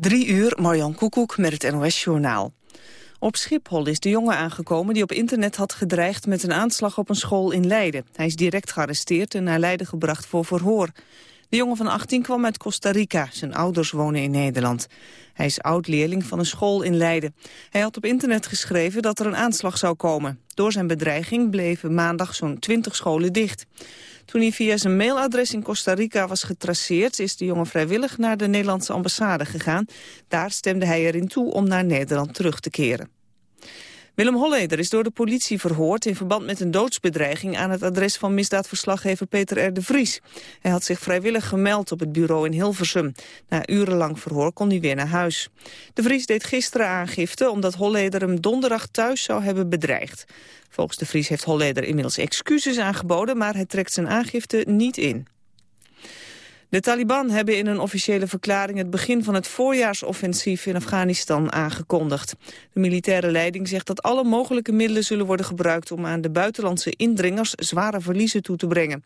Drie uur, Marjan Koekoek met het NOS-journaal. Op Schiphol is de jongen aangekomen die op internet had gedreigd met een aanslag op een school in Leiden. Hij is direct gearresteerd en naar Leiden gebracht voor verhoor. De jongen van 18 kwam uit Costa Rica. Zijn ouders wonen in Nederland. Hij is oud-leerling van een school in Leiden. Hij had op internet geschreven dat er een aanslag zou komen. Door zijn bedreiging bleven maandag zo'n 20 scholen dicht. Toen hij via zijn mailadres in Costa Rica was getraceerd... is de jongen vrijwillig naar de Nederlandse ambassade gegaan. Daar stemde hij erin toe om naar Nederland terug te keren. Willem Holleder is door de politie verhoord in verband met een doodsbedreiging aan het adres van misdaadverslaggever Peter R. de Vries. Hij had zich vrijwillig gemeld op het bureau in Hilversum. Na urenlang verhoor kon hij weer naar huis. De Vries deed gisteren aangifte omdat Holleder hem donderdag thuis zou hebben bedreigd. Volgens de Vries heeft Holleder inmiddels excuses aangeboden, maar hij trekt zijn aangifte niet in. De Taliban hebben in een officiële verklaring het begin van het voorjaarsoffensief in Afghanistan aangekondigd. De militaire leiding zegt dat alle mogelijke middelen zullen worden gebruikt om aan de buitenlandse indringers zware verliezen toe te brengen.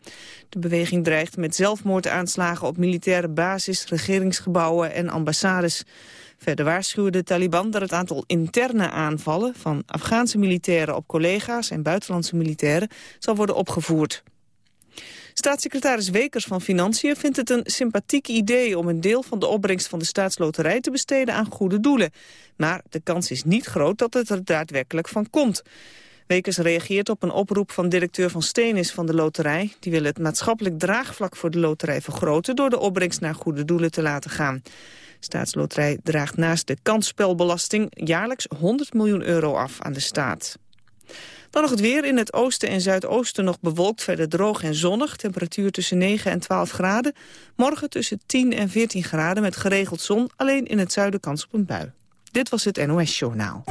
De beweging dreigt met zelfmoordaanslagen op militaire basis, regeringsgebouwen en ambassades. Verder waarschuwen de Taliban dat het aantal interne aanvallen van Afghaanse militairen op collega's en buitenlandse militairen zal worden opgevoerd. Staatssecretaris Wekers van Financiën vindt het een sympathiek idee om een deel van de opbrengst van de staatsloterij te besteden aan goede doelen. Maar de kans is niet groot dat het er daadwerkelijk van komt. Wekers reageert op een oproep van directeur van Steenis van de loterij. Die wil het maatschappelijk draagvlak voor de loterij vergroten door de opbrengst naar goede doelen te laten gaan. Staatsloterij draagt naast de kansspelbelasting jaarlijks 100 miljoen euro af aan de staat. Dan nog het weer. In het oosten en zuidoosten nog bewolkt, verder droog en zonnig. Temperatuur tussen 9 en 12 graden. Morgen tussen 10 en 14 graden met geregeld zon. Alleen in het zuiden kans op een bui. Dit was het NOS Journaal.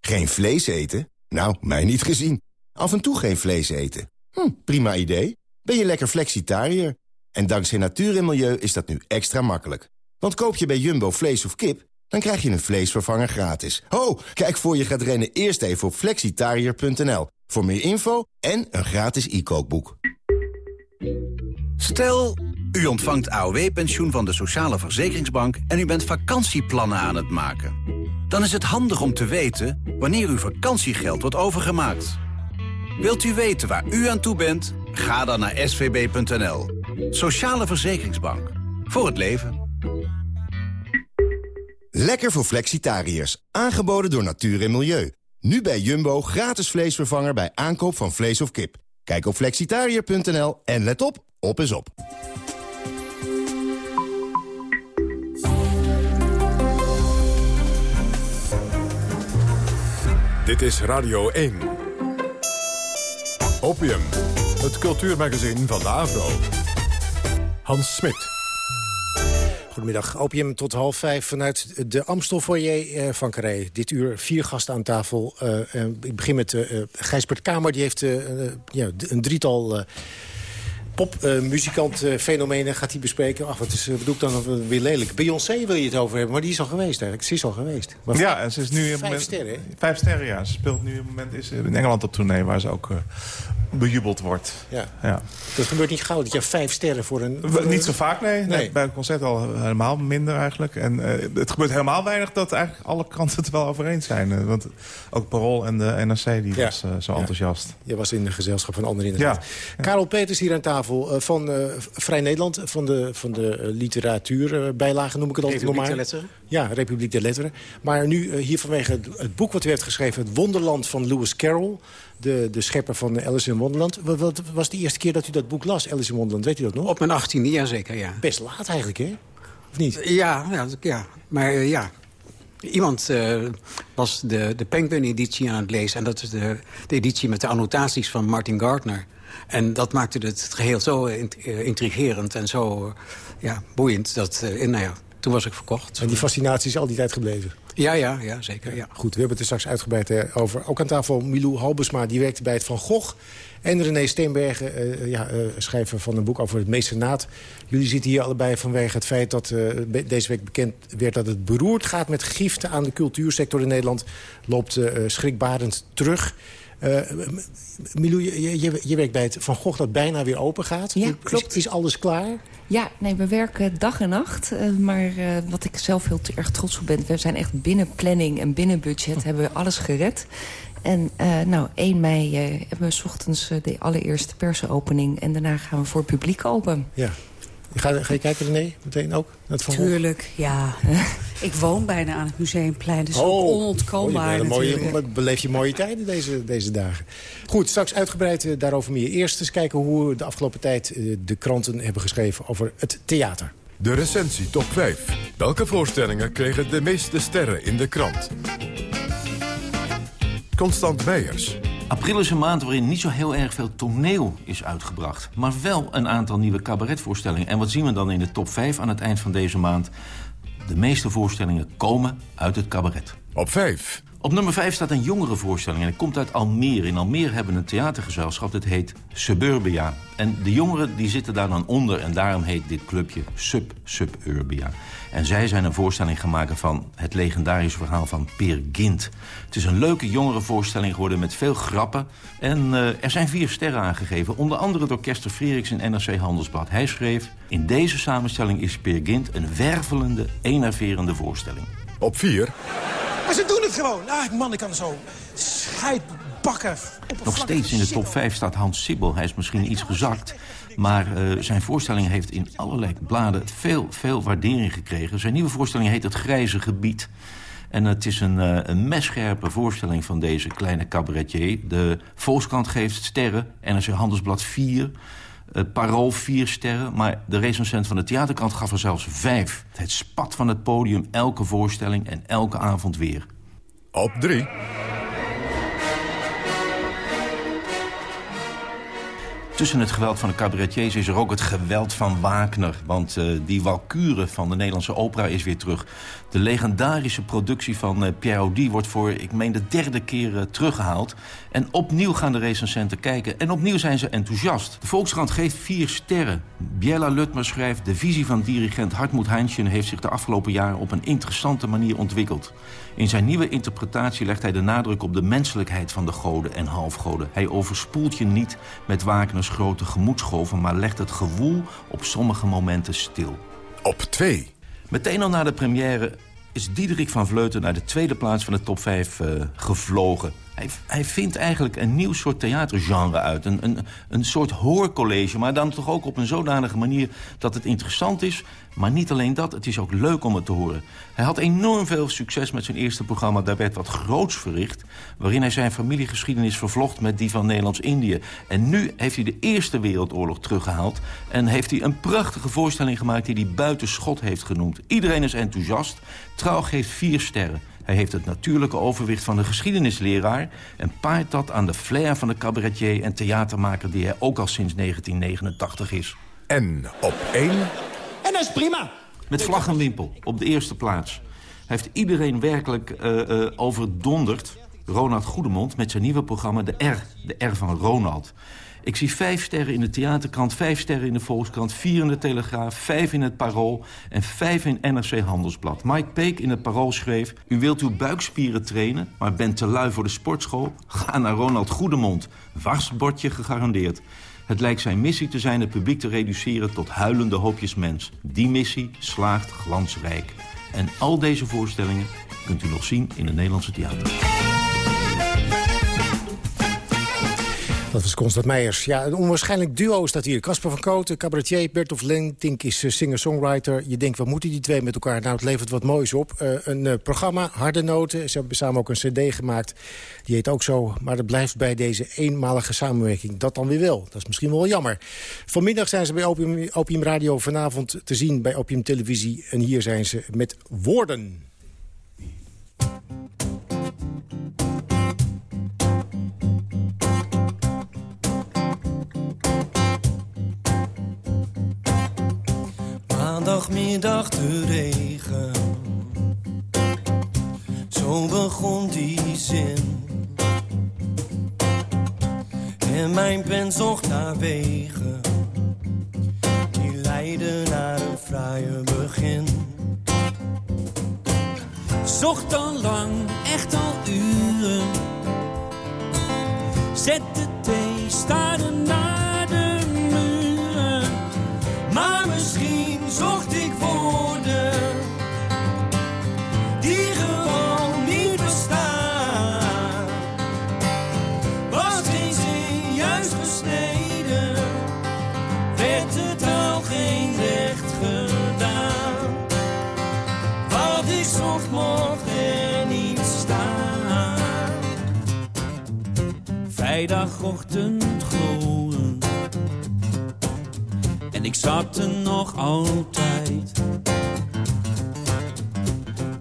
Geen vlees eten? Nou, mij niet gezien. Af en toe geen vlees eten. Hm, prima idee. Ben je lekker flexitariër? En dankzij natuur en milieu is dat nu extra makkelijk. Want koop je bij Jumbo vlees of kip dan krijg je een vleesvervanger gratis. Ho, kijk voor je gaat rennen eerst even op flexitariër.nl. Voor meer info en een gratis e-kookboek. Stel, u ontvangt AOW-pensioen van de Sociale Verzekeringsbank... en u bent vakantieplannen aan het maken. Dan is het handig om te weten wanneer uw vakantiegeld wordt overgemaakt. Wilt u weten waar u aan toe bent? Ga dan naar svb.nl. Sociale Verzekeringsbank. Voor het leven. Lekker voor flexitariërs. Aangeboden door Natuur en Milieu. Nu bij Jumbo gratis vleesvervanger bij aankoop van vlees of kip. Kijk op flexitariër.nl en let op, op is op. Dit is Radio 1. Opium, het cultuurmagazin van de Avro. Hans Smit. Goedemiddag, opium tot half vijf vanuit de Amstelfoyer uh, van Carré. Dit uur vier gasten aan tafel. Uh, uh, ik begin met Gijsbert Kamer, die heeft ja, een drietal popmuzikant-fenomenen gaat hij bespreken. Ach, wat, is, wat doe ik dan weer lelijk? Beyoncé wil je het over hebben, maar die is al geweest eigenlijk. Ze is al geweest. Maar ja, ze is nu... Vijf moment, sterren, Vijf sterren, ja. Ze speelt nu op het moment is in Engeland op tournee... waar ze ook bejubeld wordt. Ja. ja. Dat gebeurt niet gauw, dat je vijf sterren voor een... Niet zo vaak, nee. nee. Bij een concert al helemaal minder eigenlijk. En uh, het gebeurt helemaal weinig dat eigenlijk alle kranten het wel over eens zijn. Uh, want ook Parool en de NRC die was uh, zo enthousiast. Je was in de gezelschap van anderen inderdaad. Ja. Karel Peters hier aan tafel van Vrij Nederland... van de, van de literatuurbijlage noem ik het altijd normaal. Republiek der Letteren. Ja, Republiek der Letteren. Maar nu hier vanwege het, het boek wat u heeft geschreven... Het Wonderland van Lewis Carroll de, de schepper van Alice in Wonderland. Wat, wat, was de eerste keer dat u dat boek las, Alice in Wonderland? Weet u dat nog? Op mijn achttiende, ja zeker, ja. Best laat eigenlijk, hè? Of niet? Ja, ja, ja. maar ja. Iemand uh, was de, de Penguin-editie aan het lezen. En dat is de, de editie met de annotaties van Martin Gardner. En dat maakte het geheel zo intrigerend en zo ja, boeiend. Dat, nou ja, toen was ik verkocht. En die fascinatie is al die tijd gebleven? Ja, ja, ja zeker. Ja. Goed, we hebben het er straks uitgebreid over. Ook aan tafel Milou Halbesma, die werkte bij het Van Gogh. En René Steenbergen, uh, ja, uh, schrijver van een boek over het mecenaat. Jullie zitten hier allebei vanwege het feit dat uh, deze week bekend werd... dat het beroerd gaat met giften aan de cultuursector in Nederland. Loopt schrikbarend terug. Milou, je, je, je, werkt bij het Van Gogh dat bijna weer open gaat. Ja, klopt. Is, is alles klaar? Ja, nee, we werken dag en nacht. maar wat ik zelf heel erg trots op ben... we zijn echt binnen planning en binnen budget hebben we alles gered. En uh, nou, 1 mei uh, hebben we s ochtends uh, de allereerste persopening... en daarna gaan we voor publiek open. Ja. Ga, ga je kijken, René, meteen ook? Het Tuurlijk, ja. ik woon bijna aan het Museumplein, dus oh, onontkoombaar oh, mooie, Beleef je mooie tijden deze, deze dagen. Goed, straks uitgebreid daarover meer. Eerst eens kijken hoe de afgelopen tijd de kranten hebben geschreven over het theater. De recensie top 5. Welke voorstellingen kregen de meeste sterren in de krant? Constant Meijers. April is een maand waarin niet zo heel erg veel toneel is uitgebracht. Maar wel een aantal nieuwe cabaretvoorstellingen. En wat zien we dan in de top 5 aan het eind van deze maand? De meeste voorstellingen komen uit het cabaret. Op 5. Op nummer 5 staat een jongere voorstelling en het komt uit Almere. In Almere hebben we een theatergezelschap, dat heet Suburbia. En de jongeren die zitten daar dan onder en daarom heet dit clubje Sub-Suburbia. En zij zijn een voorstelling gemaakt van het legendarische verhaal van Peer Gint. Het is een leuke jongere voorstelling geworden met veel grappen. En uh, er zijn vier sterren aangegeven, onder andere door Kester Freeriks in NRC Handelsblad. Hij schreef, in deze samenstelling is Peer Gint een wervelende, enerverende voorstelling. Op 4. Maar ze doen het gewoon. Ah, man, ik kan zo scheidbakken. Nog steeds in de top 5 staat Hans Sibbel. Hij is misschien iets gezakt. Maar uh, zijn voorstelling heeft in allerlei bladen veel, veel waardering gekregen. Zijn nieuwe voorstelling heet Het Grijze Gebied. En het is een, uh, een messcherpe voorstelling van deze kleine cabaretier. De Volkskrant geeft sterren, NRC Handelsblad 4... Het Parool vier sterren, maar de recensent van de theaterkant gaf er zelfs vijf. Het spat van het podium, elke voorstelling en elke avond weer. Op drie. Tussen het geweld van de cabaretiers is er ook het geweld van Wagner. Want uh, die Walkure van de Nederlandse opera is weer terug. De legendarische productie van uh, Pierre Audi wordt voor, ik meen, de derde keer uh, teruggehaald. En opnieuw gaan de recensenten kijken. En opnieuw zijn ze enthousiast. De Volkskrant geeft vier sterren. Biella Lutmer schrijft... de visie van dirigent Hartmut Heinchen heeft zich de afgelopen jaren... op een interessante manier ontwikkeld. In zijn nieuwe interpretatie legt hij de nadruk op de menselijkheid van de goden en halfgoden. Hij overspoelt je niet met Wagners grote gemoedsgolven... maar legt het gewoel op sommige momenten stil. Op twee. Meteen al na de première is Diederik van Vleuten naar de tweede plaats van de top 5 uh, eh, gevlogen. Hij, hij, vindt eigenlijk een nieuw soort theatergenre uit. Een, een, een soort hoorcollege, maar dan toch ook op een zodanige manier dat het interessant is. Maar niet alleen dat, het is ook leuk om het te horen. Hij had enorm veel succes met zijn eerste programma. Daar werd wat groots verricht, waarin hij zijn familiegeschiedenis vervlocht met die van Nederlands-Indië. En nu heeft hij de Eerste Wereldoorlog teruggehaald en heeft hij een prachtige voorstelling gemaakt die hij buiten schot heeft genoemd. Iedereen is enthousiast. Trouw geeft vier sterren. Hij heeft het natuurlijke overwicht van de geschiedenisleraar... en paart dat aan de flair van de cabaretier en theatermaker... die hij ook al sinds 1989 is. En op één... En dat is prima. Met vlag en wimpel, op de eerste plaats. Hij heeft iedereen werkelijk uh, uh, overdonderd... Ronald Goedemond met zijn nieuwe programma De R. De R van Ronald. Ik zie vijf sterren in de theaterkrant, vijf sterren in de Volkskrant... vier in de Telegraaf, vijf in het Parool en vijf in NRC Handelsblad. Mike Peek in het Parool schreef... U wilt uw buikspieren trainen, maar bent te lui voor de sportschool? Ga naar Ronald Goedemond. Wasbordje gegarandeerd. Het lijkt zijn missie te zijn het publiek te reduceren tot huilende hoopjes mens. Die missie slaagt glansrijk. En al deze voorstellingen kunt u nog zien in het Nederlandse theater. Dat was Constant Meijers. Ja, een onwaarschijnlijk duo staat hier. Casper van Kooten, cabaretier. Bertolf Lentink is eh, singer-songwriter. Je denkt, wat moeten die twee met elkaar? Nou, het levert wat moois op. Uh, een uh, programma, Harde Noten. Ze hebben samen ook een cd gemaakt. Die heet ook zo. Maar dat blijft bij deze eenmalige samenwerking. Dat dan weer wel. Dat is misschien wel jammer. Vanmiddag zijn ze bij Opium, Opium Radio vanavond te zien bij Opium Televisie. En hier zijn ze met woorden. Maandagmiddag de regen. Zo begon die zin. En mijn pen zocht naar wegen. Die leiden naar een fraaie begin. Zocht al lang, echt al uren. Zet de thee, staarde naar zat er nog altijd.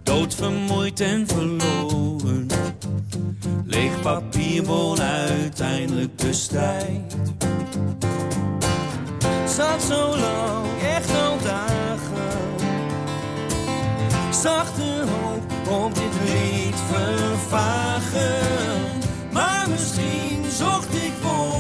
Doodvermoeid en verloren. Leeg papier won uiteindelijk de strijd. Zat zo lang, echt al dagen. Zag de hoop op dit lied vervagen. Maar misschien zocht ik woorden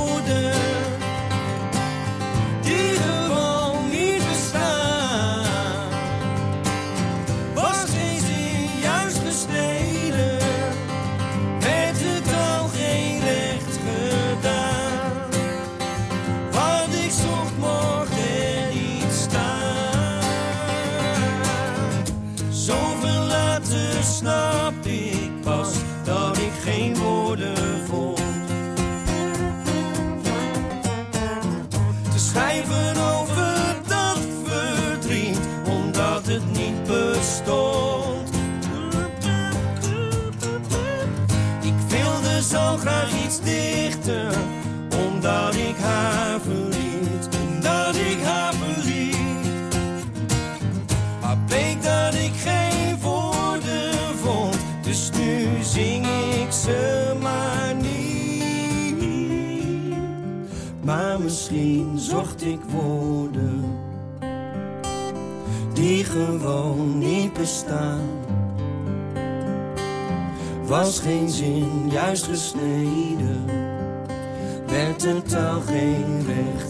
misschien zocht ik woorden die gewoon niet bestaan. Was geen zin juist gesneden, werd het al geen recht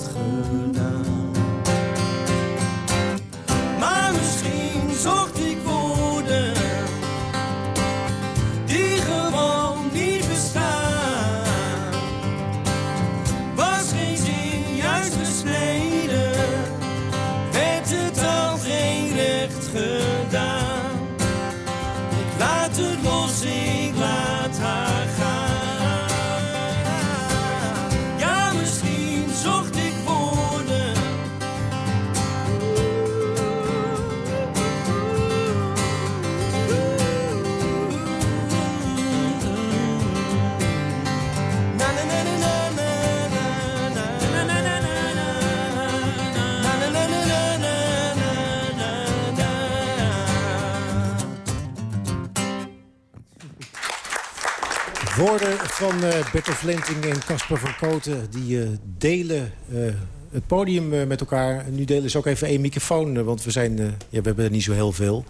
Woorden van eh Bertel Vlenting en Casper van Koten... die eh, delen eh, het podium met elkaar. Nu delen ze ook even één microfoon, want we, zijn, ja, we hebben er niet zo heel veel.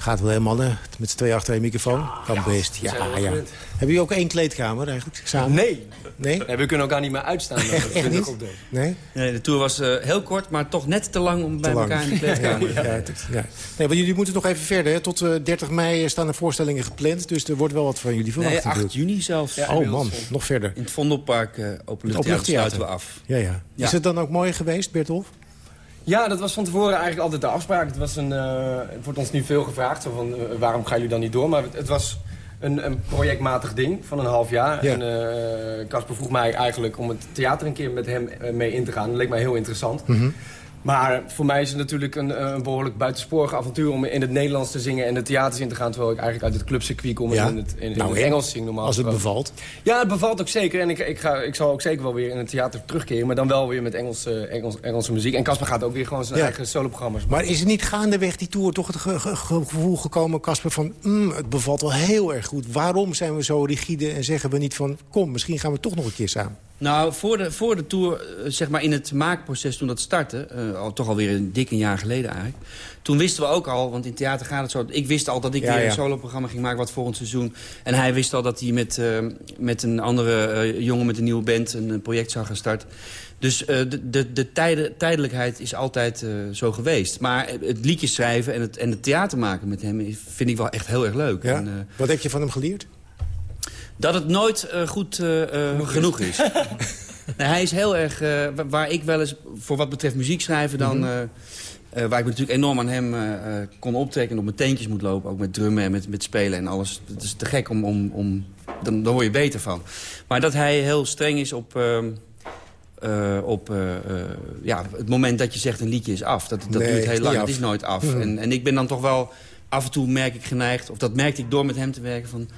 Gaat wel helemaal mannen met z'n twee achter één microfoon? kan best. Ja, wel ja. gewend. Hebben jullie ook één kleedkamer eigenlijk? Samen? Nee. Nee? Nee, we kunnen elkaar niet meer uitstaan. ook dood. Nee? Nee, de tour was eh, heel kort, maar toch net te lang om bij lang. elkaar in de kleedkamer. Ja, is- ja. Nee, want jullie moeten nog even verder. Hè. Tot eh, 30 mei staan er voorstellingen gepland. Dus er wordt wel wat van jullie verwacht. Nee, 8 natuurlijk. juni zelfs. oh man, nog verder. In het Vondelpark uh, Openluchttheater Openluchttheater. sluiten we af. Ja, ja. Ja. Is het dan ook mooi geweest, Bertolf? Ja, dat was van tevoren eigenlijk altijd de afspraak. Het, was een, eh, het wordt ons nu veel gevraagd. Van, eh, waarom gaan jullie dan niet door? Maar het, het was een, een projectmatig ding van een half jaar. Ja. En eh, Casper vroeg mij eigenlijk om het theater een keer met hem mee in te gaan. Dat leek mij heel interessant. Mhm. Maar voor mij is het natuurlijk een, een behoorlijk buitensporig avontuur... om in het Nederlands te zingen en de theaters in te gaan... terwijl ik eigenlijk uit het clubcircuit kom Ja. en in het, in, in Nou, het hè? Engels zing normaal Als het bevalt. Ja, het bevalt ook zeker. En ik, ik, ga, ik zal ook zeker wel weer in het theater terugkeren. Maar dan wel weer met Engelse, Engels, Engelse muziek. En Casper gaat ook weer gewoon zijn Ja. eigen soloprogramma's Maar is het niet gaandeweg die tour toch het ge- ge- ge- gevoel gekomen, Casper, van... mm, het bevalt wel heel erg goed. Waarom zijn we zo rigide en zeggen we niet van... kom, misschien gaan we toch nog een keer samen? Nou, voor de, voor de tour, eh, zeg maar in het maakproces toen dat startte... eh, al, toch alweer een dik een jaar geleden eigenlijk... toen wisten we ook al, want in theater gaat het zo... ik wist al dat ik Ja, weer ja. een soloprogramma ging maken wat volgend seizoen. En hij wist al dat hij met, eh, met een andere eh, jongen met een nieuwe band... een, eh, project zou gaan starten. Dus eh, de, de, de tijde, tijdelijkheid is altijd eh, zo geweest. Maar het liedjes schrijven en het, en het theater maken met hem... vind ik wel echt heel erg leuk. Ja? En, eh, Wat heb je van hem geleerd? Dat het nooit goed genoeg is. nee, hij is heel erg... waar ik wel eens, voor wat betreft muziek schrijven... dan, mm -hmm. waar ik me natuurlijk enorm aan hem kon optrekken... en op mijn teentjes moet lopen, ook met drummen en met, met spelen en alles. Het is te gek om... om, om dan, dan word je beter van. Maar dat hij heel streng is op... Ehm, uh, op uh, uh, ja, het moment dat je zegt een liedje is af. Dat, dat nee, duurt heel lang, het is nooit af. Mm. En, en ik ben dan toch wel af en toe merk ik geneigd... of dat merkte ik door met hem te werken van...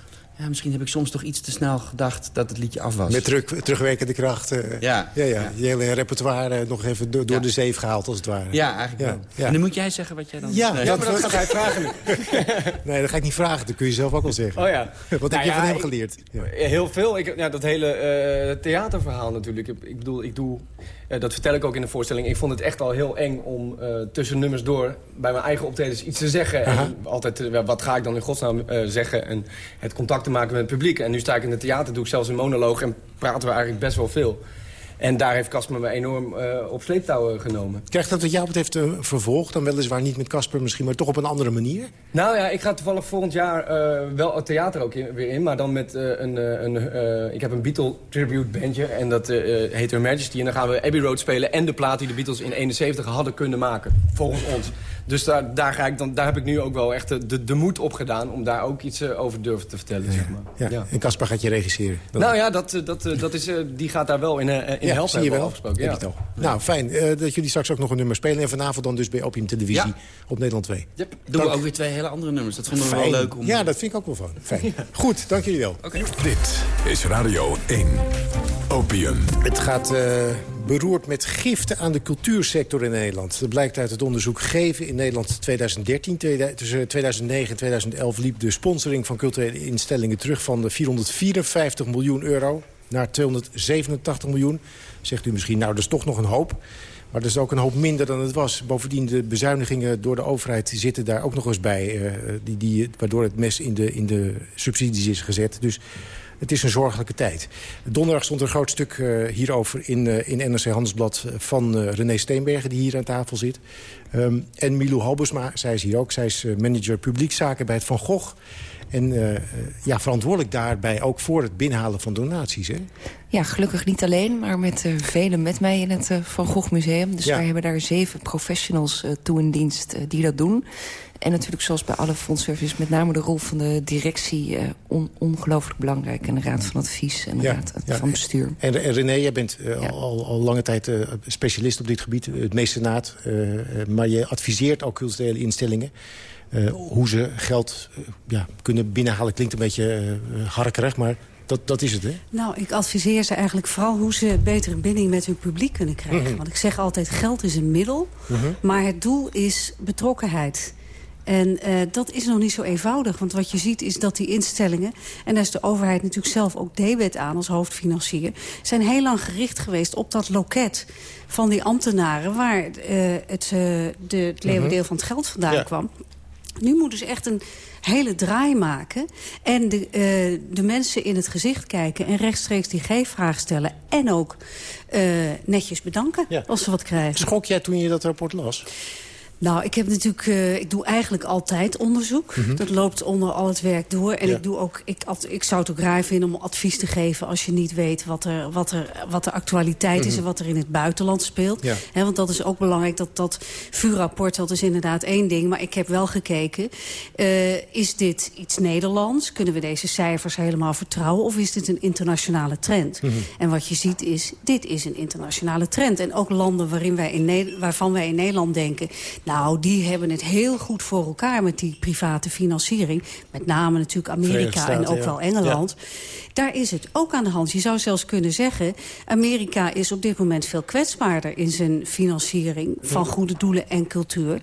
Ja, misschien heb ik soms toch iets te snel gedacht dat het liedje af was. Met terug, terugwerkende kracht. Uh, ja. Ja, ja. Je hele repertoire nog even door, door de zeef gehaald, als het ware. Ja, eigenlijk ja. En dan moet jij zeggen wat jij dan... Ja, nee. maar dat gaat hij vragen. nee, dat ga ik niet vragen. Dat kun je zelf ook wel zeggen. Oh ja. wat nou heb je van hem geleerd? Heel veel. Ik, ja, dat hele uh, theaterverhaal natuurlijk. Ik, ik bedoel, ik doe uh, dat vertel ik ook in de voorstelling. Ik vond het echt al heel eng om uh, tussen nummers door... bij mijn eigen optredens iets te zeggen. En altijd, uh, wat ga ik dan in godsnaam zeggen? En het contact te maken met het publiek. En nu sta ik in het theater, doe ik zelfs een monoloog... en praten we eigenlijk best wel veel. En daar heeft Casper me enorm uh, op sleeptouw genomen. Krijgt dat wat jou betreft een vervolg? Dan weliswaar niet met Casper misschien, maar toch op een andere manier? Nou ja, ik ga toevallig volgend jaar uh, wel het theater ook in, weer in. Maar dan met uh, een... een ik heb een Beatle tribute bandje en dat heet Her Majesty. En dan gaan we Abbey Road spelen en de plaat die de Beatles in 71 hadden kunnen maken. Volgens ons. Dus daar, daar, ga ik dan, daar heb ik nu ook wel echt de, de moed op gedaan... om daar ook iets over durven te vertellen. Ja, zeg maar. ja. ja. En Caspar gaat je regisseren? Nou ja, dat, dat, dat is, die gaat daar wel in, in ja, helpen. Zie je wel. Afgesproken. Ja. Ja. Nou, fijn uh, dat jullie straks ook nog een nummer spelen. En vanavond dan dus bij Opium Televisie op Nederland 2. Yep. Doen Dank. we ook weer twee hele andere nummers. Dat vonden we fijn. wel leuk. Om... Ja, dat vind ik ook wel van. Fijn. Goed, dank jullie wel. Okay. Dit is Radio 1. Opium. Het gaat... Uh, beroerd met giften aan de cultuursector in Nederland. Dat blijkt uit het onderzoek Geven in Nederland 2013. Tussen 2009 en 2011 liep de sponsoring van culturele instellingen terug... van de 454 miljoen euro naar 287 miljoen. Zegt u misschien, nou, dat is toch nog een hoop. Maar dat is ook een hoop minder dan het was. Bovendien, de bezuinigingen door de overheid zitten daar ook nog eens bij. Uh, die, die, waardoor het mes in de, in de subsidies is gezet. Dus het is een zorgelijke tijd. Donderdag stond er een groot stuk uh, hierover in, uh, in NRC Handelsblad van uh, René Steenbergen, die hier aan tafel zit. Um, en Milou Halbersma, zij is hier ook. Zij is manager publiekzaken bij het Van Gogh. En uh, ja, verantwoordelijk daarbij ook voor het binnenhalen van donaties, hè? Ja, gelukkig niet alleen, maar met uh, velen met mij in het uh, Van Gogh Museum. Dus ja. wij hebben daar zeven professionals toe in dienst die dat doen. En natuurlijk zoals bij alle fondservices met name de rol van de directie on ongelooflijk belangrijk. En de raad van advies en de ja, raad ja. van bestuur. En, en René, jij bent uh, ja. al, al lange tijd uh, specialist op dit gebied, het meestenaat. Uh, maar je adviseert ook culturele instellingen. Uh, hoe ze geld uh, ja, kunnen binnenhalen klinkt een beetje uh, harkerig, maar dat, dat is het, hè? Nou, ik adviseer ze eigenlijk vooral hoe ze betere binding met hun publiek kunnen krijgen. Mhm. Mm -hmm. Want ik zeg altijd, geld is een middel, mm -hmm. maar het doel is betrokkenheid. En uh, dat is nog niet zo eenvoudig. Want wat je ziet is dat die instellingen... en daar is de overheid natuurlijk zelf ook debet aan als hoofdfinancier... zijn heel lang gericht geweest op dat loket van die ambtenaren... waar uh, het, uh, de, het leeuwendeel mm -hmm. van het geld vandaan ja. kwam. Nu moeten ze echt een hele draai maken. En de, uh, de mensen in het gezicht kijken en rechtstreeks die G-vraag stellen. En ook uh, netjes bedanken ja. als ze wat krijgen. Schrok jij toen je dat rapport las? Nou, ik heb natuurlijk, uh, ik doe eigenlijk altijd onderzoek. Mm -hmm. Dat loopt onder al het werk door. En ja. ik doe ook, ik, ik zou het ook raar vinden om advies te geven als je niet weet wat er, wat er, wat de actualiteit mm -hmm. is en wat er in het buitenland speelt. Ja. He, want dat is ook belangrijk. Dat, dat vuurrapport, dat is inderdaad één ding. Maar ik heb wel gekeken, uh, is dit iets Nederlands? Kunnen we deze cijfers helemaal vertrouwen? Of is dit een internationale trend? Mhm. Mm -hmm. En wat je ziet is, dit is een internationale trend. En ook landen waarin wij in waarvan wij in Nederland denken... Nou, die hebben het heel goed voor elkaar met die private financiering. Met name natuurlijk Amerika en ook ja. wel Engeland. Ja. Daar is het ook aan de hand. Je zou zelfs kunnen zeggen... Amerika is op dit moment veel kwetsbaarder in zijn financiering... van goede doelen en cultuur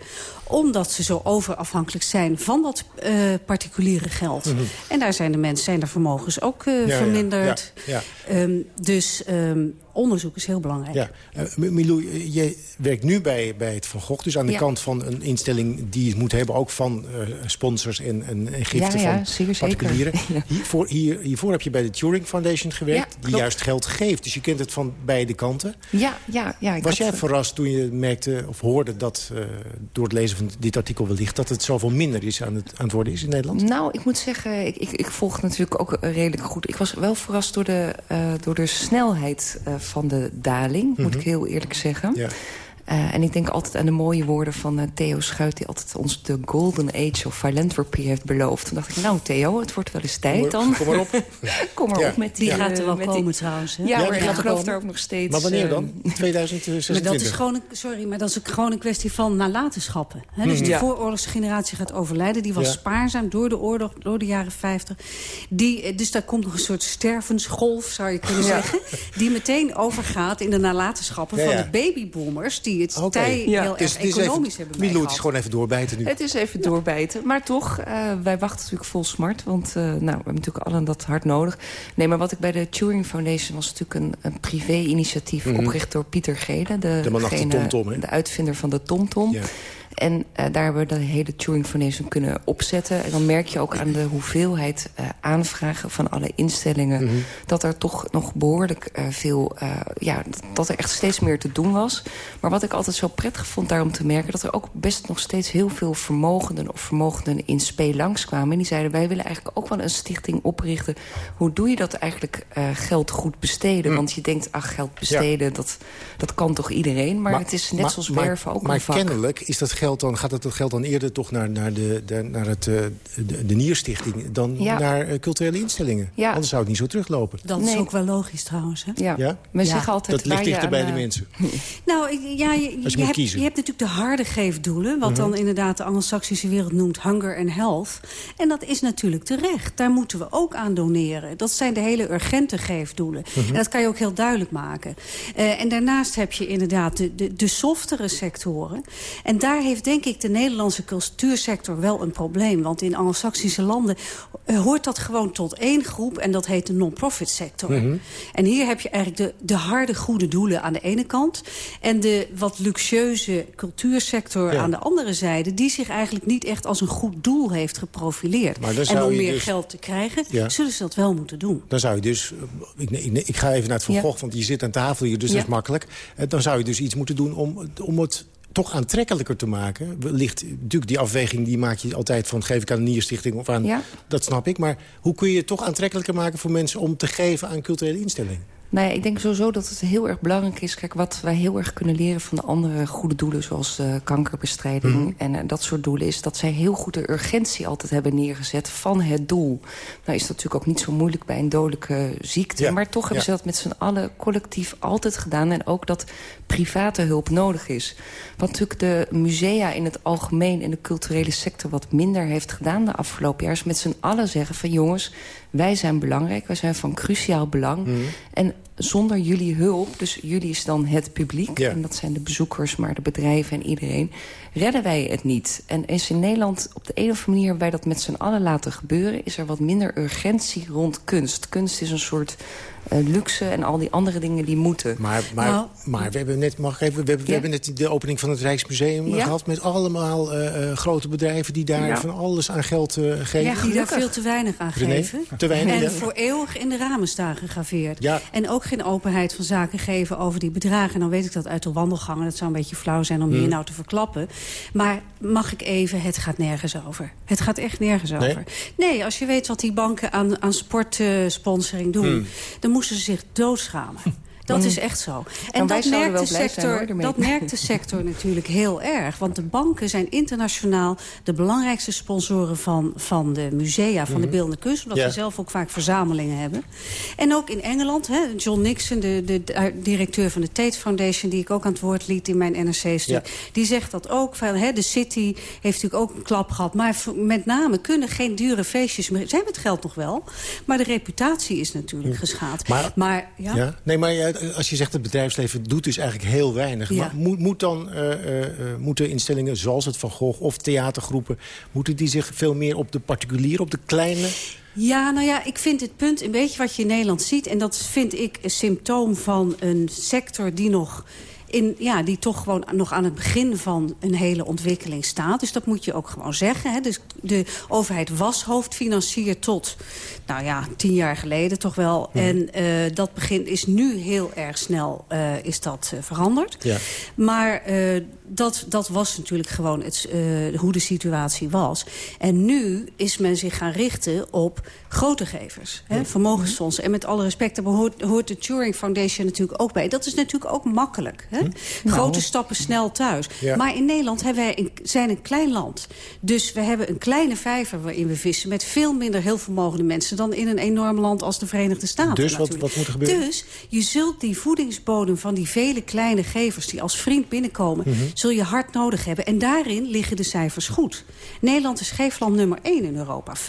omdat ze zo overafhankelijk zijn van dat uh, particuliere geld. Mm -hmm. En daar zijn de mensen, zijn de vermogens ook uh, ja, verminderd. Ja, ja, um, dus um, onderzoek is heel belangrijk. Ja. Uh, Milou, je werkt nu bij, bij het Van Gogh. Dus aan de kant van een instelling die het moet hebben... ook van sponsors en, en, en giften van particulieren. Hiervoor, hier, hiervoor heb je bij de Turing Foundation gewerkt... die juist geld geeft. Dus je kent het van beide kanten. Ja, ja, ja. Was jij verrast toen je merkte of hoorde dat... Door het lezen van dit artikel wellicht... dat het zoveel minder is aan het, aan het worden is in Nederland? Nou, ik moet zeggen, ik, ik, ik volg natuurlijk ook redelijk goed. Ik was wel verrast door de, uh, door de snelheid uh, van de daling, mm -hmm. moet ik heel eerlijk zeggen. Ja. Uh, en ik denk altijd aan de mooie woorden van uh, Theo Schuit... die altijd ons de golden age of philanthropy heeft beloofd. Toen dacht ik, nou Theo, het wordt wel eens tijd dan. Kom maar op. Kom maar ja. op met die... Die gaat er wel komen die... trouwens. Hè? Ja, ja, maar ik geloof daar ook nog steeds... Maar wanneer dan? 2026? Maar dat is gewoon een, sorry, maar dat is gewoon een kwestie van nalatenschappen. Hè? Dus de vooroorlogse generatie gaat overlijden. Die was spaarzaam door de oorlog, door de jaren 50. Die, dus daar komt nog een soort stervensgolf, zou je kunnen zeggen. Die meteen overgaat in de nalatenschappen van de babyboomers... die het okay. tij ja. heel dus erg economisch hebben Milou, het is gewoon even doorbijten nu. Het is even doorbijten. Maar toch, uh, wij wachten natuurlijk vol smart. Want uh, nou, we hebben natuurlijk allen dat hard nodig. Nee, maar wat ik bij de Turing Foundation was natuurlijk een, een privé-initiatief... Mm -hmm. opgericht door Pieter Gele. De, de man achter de TomTom, De uitvinder van de TomTom. Ja. En uh, daar hebben we de hele Turing Foundation kunnen opzetten. En dan merk je ook aan de hoeveelheid uh, aanvragen van alle instellingen... Mm -hmm. dat er toch nog behoorlijk uh, veel... ja, dat er echt steeds meer te doen was. Maar wat ik altijd zo prettig vond daarom te merken... dat er ook best nog steeds heel veel vermogenden of vermogenden in spe langskwamen. En die zeiden, wij willen eigenlijk ook wel een stichting oprichten. Hoe doe je dat eigenlijk geld goed besteden? Mm. Want je denkt, ach, geld besteden, ja. dat, dat kan toch iedereen? Maar, maar het is net maar, zoals werven ook maar een vak. Maar kennelijk is dat geld dan, gaat het geld dan eerder toch naar, naar, de, de, naar het, de, de Nierstichting... dan ja. naar uh, culturele instellingen? Ja. Anders zou het niet zo teruglopen. Dat nee. is ook wel logisch trouwens. Hè? Ja. ja? Men ja. zegt altijd dat ligt dichter bij de mensen. Nou, ja, je, je, je, hebt, je, hebt, natuurlijk de harde geefdoelen... wat -hmm. dan inderdaad de anglo-saxische wereld noemt hunger and health. En dat is natuurlijk terecht. Daar moeten we ook aan doneren. Dat zijn de hele urgente geefdoelen. -hmm. En dat kan je ook heel duidelijk maken. Uh, en daarnaast heb je inderdaad de, de, de softere sectoren. En daar heeft denk ik de Nederlandse cultuursector wel een probleem. Want in anglo-saxische landen uh, hoort dat gewoon tot één groep... en dat heet de non-profit sector. Mm -hmm. En hier heb je eigenlijk de, de harde goede doelen aan de ene kant... en de wat luxueuze cultuursector ja. aan de andere zijde... die zich eigenlijk niet echt als een goed doel heeft geprofileerd. En om meer dus... geld te krijgen, ja. zullen ze dat wel moeten doen. Dan zou je dus... Ik, ik, ik ga even naar het Van Gogh, ja. want je zit aan tafel hier, dus dat is makkelijk. Dan zou je dus iets moeten doen om, om het toch aantrekkelijker te maken. Ligt natuurlijk die afweging die maak je altijd van geef ik aan een nierstichting of aan. Ja. Dat snap ik. Maar hoe kun je het toch aantrekkelijker maken voor mensen om te geven aan culturele instellingen? Nou ja, ik denk sowieso dat het heel erg belangrijk is. Kijk, wat wij heel erg kunnen leren van de andere goede doelen... zoals uh, kankerbestrijding mm -hmm. en uh, dat soort doelen... is dat zij heel goed de urgentie altijd hebben neergezet van het doel. Nou is dat natuurlijk ook niet zo moeilijk bij een dodelijke ziekte. Ja. Maar toch hebben ja. ze dat met z'n allen collectief altijd gedaan. En ook dat private hulp nodig is. Wat natuurlijk de musea in het algemeen... in de culturele sector wat minder heeft gedaan de afgelopen jaar... is met z'n allen zeggen van jongens, wij zijn belangrijk. Wij zijn van cruciaal belang. Mm -hmm. En zonder jullie hulp, dus jullie is dan het publiek... Ja. en dat zijn de bezoekers, maar de bedrijven en iedereen... redden wij het niet. En is in Nederland op de een of andere manier... wij dat met z'n allen laten gebeuren... is er wat minder urgentie rond kunst. Kunst is een soort luxe en al die andere dingen die moeten. Maar, maar, nou, maar we hebben net, mag ik even, we hebben, ja. we hebben net de opening van het Rijksmuseum ja. gehad... met allemaal uh, uh, grote bedrijven die daar ja. van alles aan geld geven. Ja, die daar veel te weinig aan René, geven. Te weinig, en voor eeuwig in de ramen staan gegraveerd. En ook geen openheid van zaken geven over die bedragen. En dan weet ik dat uit de wandelgangen. Dat zou een beetje flauw zijn om hmm. hier nou te verklappen. Maar mag ik even, het gaat nergens over. Het gaat echt nergens nee? over. Nee, als je weet wat die banken aan, aan sportsponsoring doen... Hmm. Moesten ze zich doodschamen. Dat is echt zo. En dat merkt, de sector, zijn, dat merkt de sector natuurlijk heel erg. Want de banken zijn internationaal de belangrijkste sponsoren van, van de musea, van mm de beeldende kunst. Omdat ja. ze zelf ook vaak verzamelingen hebben. En ook in Engeland, hè, John Nixon, de, de, de, directeur van de Tate Foundation... die ik ook aan het woord liet in mijn NRC-stuk... Ja. die zegt dat ook. Van, hè, de City heeft natuurlijk ook een klap gehad. Maar met name kunnen geen dure feestjes meer... Ze hebben het geld nog wel, maar de reputatie is natuurlijk geschaad. Maar, maar ja? ja? Nee, maar ja, als je zegt het bedrijfsleven doet dus eigenlijk heel weinig. Ja. Maar moet, moet dan, uh, uh, moeten instellingen zoals het Van Gogh of theatergroepen... moeten die zich veel meer op de particulier, op de kleine Ja, nou ja, ik vind het punt een beetje wat je in Nederland ziet... en dat vind ik een symptoom van een sector die nog in, ja, die toch gewoon nog aan het begin van een hele ontwikkeling staat. Dus dat moet je ook gewoon zeggen. Hè. Dus de overheid was hoofdfinancier tot, nou ja, tien jaar geleden toch wel. En uh, dat begin is nu heel erg snel uh, is dat uh, veranderd. Ja. Maar dat, dat was natuurlijk gewoon het, hoe de situatie was. En nu is men zich gaan richten op grote gevers. Hè, vermogensfondsen. En met alle respect, daar hoort, hoort de Turing Foundation natuurlijk ook bij. Dat is natuurlijk ook makkelijk. Hè? Hm? Grote Nou. stappen snel thuis. Ja. Maar in Nederland hebben wij een, zijn een klein land. Dus we hebben een kleine vijver waarin we vissen... met veel minder heel vermogende mensen... dan in een enorm land als de Verenigde Staten. Dus wat, wat moet er gebeuren? Dus je zult die voedingsbodem van die vele kleine gevers... die als vriend binnenkomen, Mhm. Zul je hard nodig hebben. En daarin liggen de cijfers goed. Nederland is geefland nummer 1 in Europa. 85%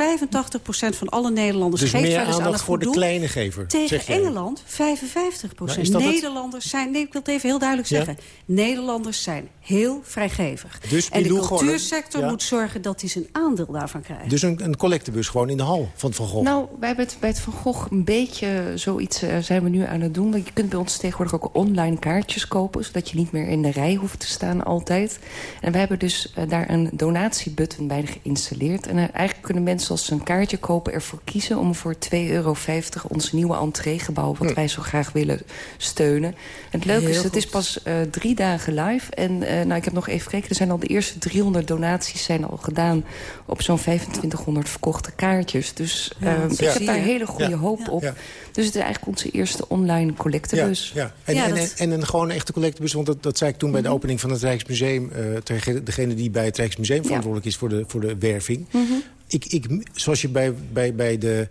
van alle Nederlanders Dus geeft wel eens aan aandacht een voor goed de doel. kleine gever, Tegen. Engeland 55 Maar is dat het? Nederlanders zijn, nee, ik wil het even heel duidelijk Ja. zeggen. Nederlanders zijn heel vrijgevig. Dus en de gewoon cultuursector ja. moet zorgen dat hij zijn aandeel daarvan krijgt. Dus een, een collectebus gewoon in de hal van Van Gogh. Nou, wij hebben het bij het Van Gogh een beetje zoiets eh, zijn we nu aan het doen. Je kunt bij ons tegenwoordig ook online kaartjes kopen... zodat je niet meer in de rij hoeft te staan altijd. En wij hebben dus eh, daar een donatiebutton bij geïnstalleerd. En eh, eigenlijk kunnen mensen als ze een kaartje kopen ervoor kiezen... om voor 2,50 euro ons nieuwe entreegebouw... wat Hm. wij zo graag willen steunen. En het leuke Heel is, het is pas eh, drie dagen live. En nou, ik heb nog even gekeken, er zijn al de eerste 300 donaties zijn al gedaan... op zo'n 2500 verkochte kaartjes. Dus Ja, eh, dat ik heb daar hele goede Ja. hoop Ja. op. Dus het is eigenlijk onze eerste online collectebus. ja. En, Ja, en, dat- en een gewoon echte collectebus, want dat, dat zei ik toen bij de opening van het Rijksmuseum... eh, tegen degene die bij het Rijksmuseum verantwoordelijk is voor de, voor de werving. Ik, ik, zoals je bij, bij, bij de...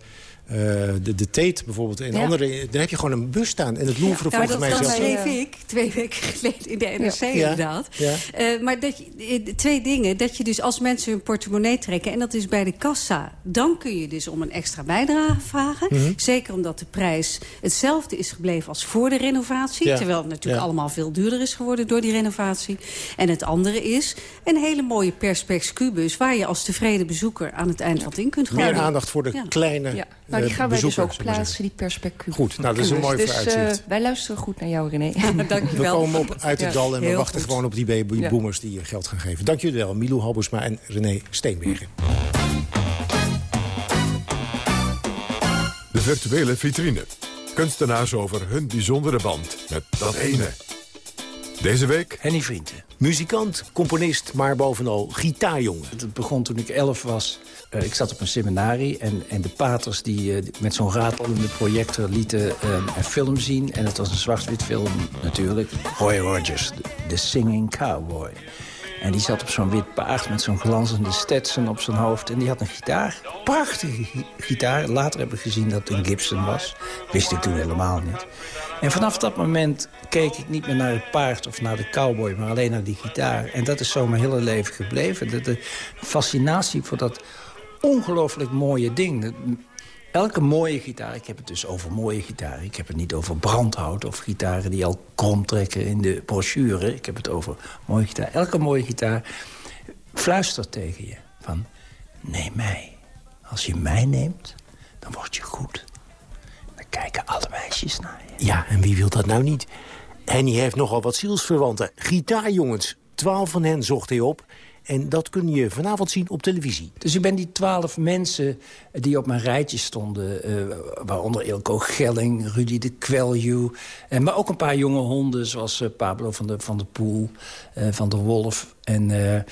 eh, de, de Tate bijvoorbeeld en Ja. andere, dan heb je gewoon een bus staan. En het Louvre Nou, volgens dat, mij dat zelfs... zelfs- schreef ik twee weken geleden in de NRC Ja. inderdaad. Ja. Eh, maar dat je, eh, twee dingen. Dat je dus als mensen hun portemonnee trekken... en dat is bij de kassa... dan kun je dus om een extra bijdrage vragen. Mhm. Zeker omdat de prijs hetzelfde is gebleven als voor de renovatie. Ja. Terwijl het natuurlijk Ja. allemaal veel duurder is geworden door die renovatie. En het andere is een hele mooie perspex kubus... waar je als tevreden bezoeker aan het eind wat in kunt gooien. Meer aandacht voor de Ja. kleine Nou, die eh, gaan wij dus ook we plaatsen, die perspectief. Goed, nou, dat is een mooi dus, vooruitzicht. eh, wij luisteren goed naar jou, René. Dank je We wel. komen op uit het Ja, dal en we wachten goed. gewoon op die baby Ja. boomers die je geld gaan geven. Dank jullie wel, Milou Halbersma en René Steenbergen. De virtuele vitrine. Kunstenaars over hun bijzondere band met dat ene. Deze week Henny Vrienden. Muzikant, componist, maar bovenal gitaarjongen. Het begon toen ik elf was. Eh, ik zat op een seminarie en, en de paters die eh, met zo'n ratelende projector lieten eh, een film zien. En het was een zwart-wit film natuurlijk. Roy Rogers, de Singing Cowboy. En die zat op zo'n wit paard met zo'n glanzende Stetson op zijn hoofd. En die had een gitaar, prachtige gi- gitaar. Later heb ik gezien dat het een Gibson was. Wist ik toen helemaal niet. En vanaf dat moment keek ik niet meer naar het paard of naar de cowboy... maar alleen naar die gitaar. En dat is zo mijn hele leven gebleven. De fascinatie voor dat ongelooflijk mooie ding. Elke mooie gitaar, ik heb het dus over mooie gitaren. Ik heb het niet over brandhout of gitaren die al krom trekken in de brochure. Ik heb het over mooie gitaar. Elke mooie gitaar fluistert tegen je van... neem mij. Als je mij neemt, dan word je goed. Dan kijken alle meisjes naar je. Ja, en wie wil dat nou niet? Henny heeft nogal wat zielsverwanten. Gitaarjongens, twaalf van hen zocht hij op. En dat kun je vanavond zien op televisie. Dus ik ben die twaalf mensen die op mijn rijtje stonden... eh, waaronder Ilko Gelling, Rudy de Kwelju... en maar ook een paar jonge honden zoals eh, Pablo van de, van de Poel, eh, van de Wolf... en eh,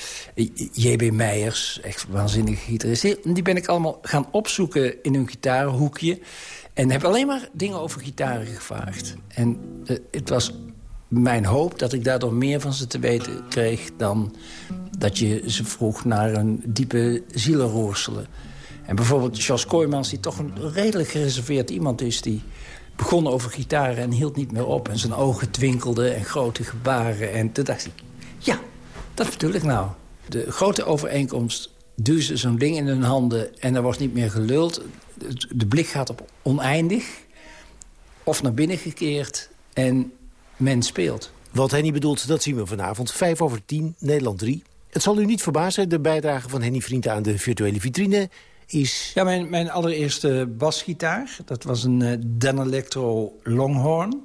J.B. Meijers, echt waanzinnige gitarist. Die ben ik allemaal gaan opzoeken in hun gitarenhoekje... en heb alleen maar dingen over gitaren gevraagd. En eh, het was mijn hoop dat ik daardoor meer van ze te weten kreeg... dan dat je ze vroeg naar een diepe zielenroerselen. En bijvoorbeeld Jos Kooijmans, die toch een redelijk gereserveerd iemand is... die begon over gitaren en hield niet meer op. En zijn ogen twinkelden en grote gebaren. En toen dacht ik, ja, dat bedoel ik nou. De grote overeenkomst, duw ze zo'n ding in hun handen... en er wordt niet meer geluld. De blik gaat op oneindig. Of naar binnen gekeerd en men speelt. Wat Henny bedoelt, dat zien we vanavond. Vijf over tien, Nederland 3. Het zal u niet verbazen, de bijdrage van Henny Vrienden aan de virtuele vitrine... is... Ja, mijn, mijn allereerste basgitaar. Dat was een uh, Dan Electro Longhorn.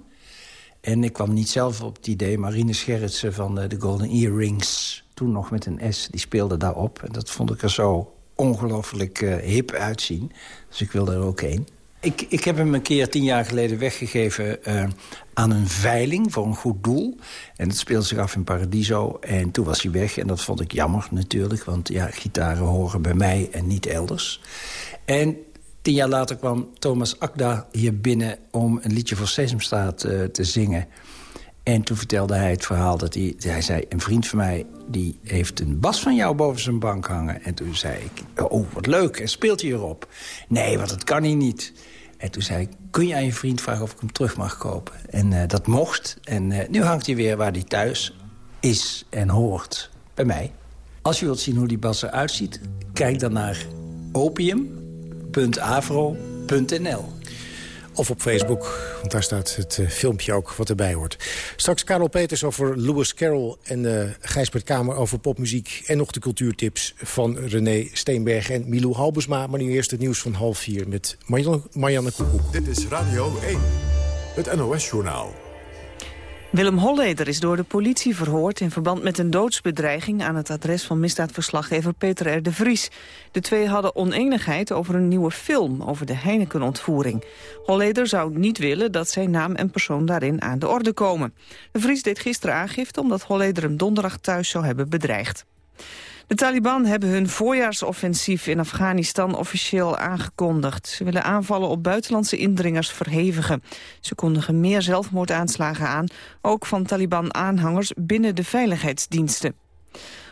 En ik kwam niet zelf op het idee. Marine Scherritsen van de, de Golden Earrings, toen nog met een S, die speelde daarop. En dat vond ik er zo ongelooflijk uh, hip uitzien. Dus ik wilde er ook een. Ik, ik heb hem een keer tien jaar geleden weggegeven uh, aan een veiling voor een goed doel. En dat speelde zich af in Paradiso. En toen was hij weg en dat vond ik jammer natuurlijk. Want ja, gitaren horen bij mij en niet elders. En tien jaar later kwam Thomas Akda hier binnen... om een liedje voor Sesamstraat uh, te zingen. En toen vertelde hij het verhaal dat hij... Hij zei, een vriend van mij die heeft een bas van jou boven zijn bank hangen. En toen zei ik, oh, wat leuk, en speelt hij erop? Nee, want dat kan hij niet. En toen zei ik, kun je aan je vriend vragen of ik hem terug mag kopen? En uh, dat mocht. En uh, nu hangt hij weer waar hij thuis is en hoort. Bij mij. Als je wilt zien hoe die bas eruit ziet... kijk dan naar opium.avro.nl. Of op Facebook, want daar staat het uh, filmpje ook wat erbij hoort. Straks Karel Peters over Lewis Carroll en uh, Gijsbert Kamer over popmuziek... en nog de cultuurtips van René Steenberg en Milou Halbesma. Maar nu eerst het nieuws van half vier met Marianne, Marianne Koekoek. Dit is Radio 1, het NOS-journaal. Willem Holleder is door de politie verhoord in verband met een doodsbedreiging aan het adres van misdaadverslaggever Peter R. de Vries. De twee hadden oneenigheid over een nieuwe film over de Heineken-ontvoering. Holleder zou niet willen dat zijn naam en persoon daarin aan de orde komen. De Vries deed gisteren aangifte omdat Holleder hem donderdag thuis zou hebben bedreigd. De Taliban hebben hun voorjaarsoffensief in Afghanistan officieel aangekondigd. Ze willen aanvallen op buitenlandse indringers verhevigen. Ze kondigen meer zelfmoordaanslagen aan, ook van Taliban-aanhangers binnen de veiligheidsdiensten.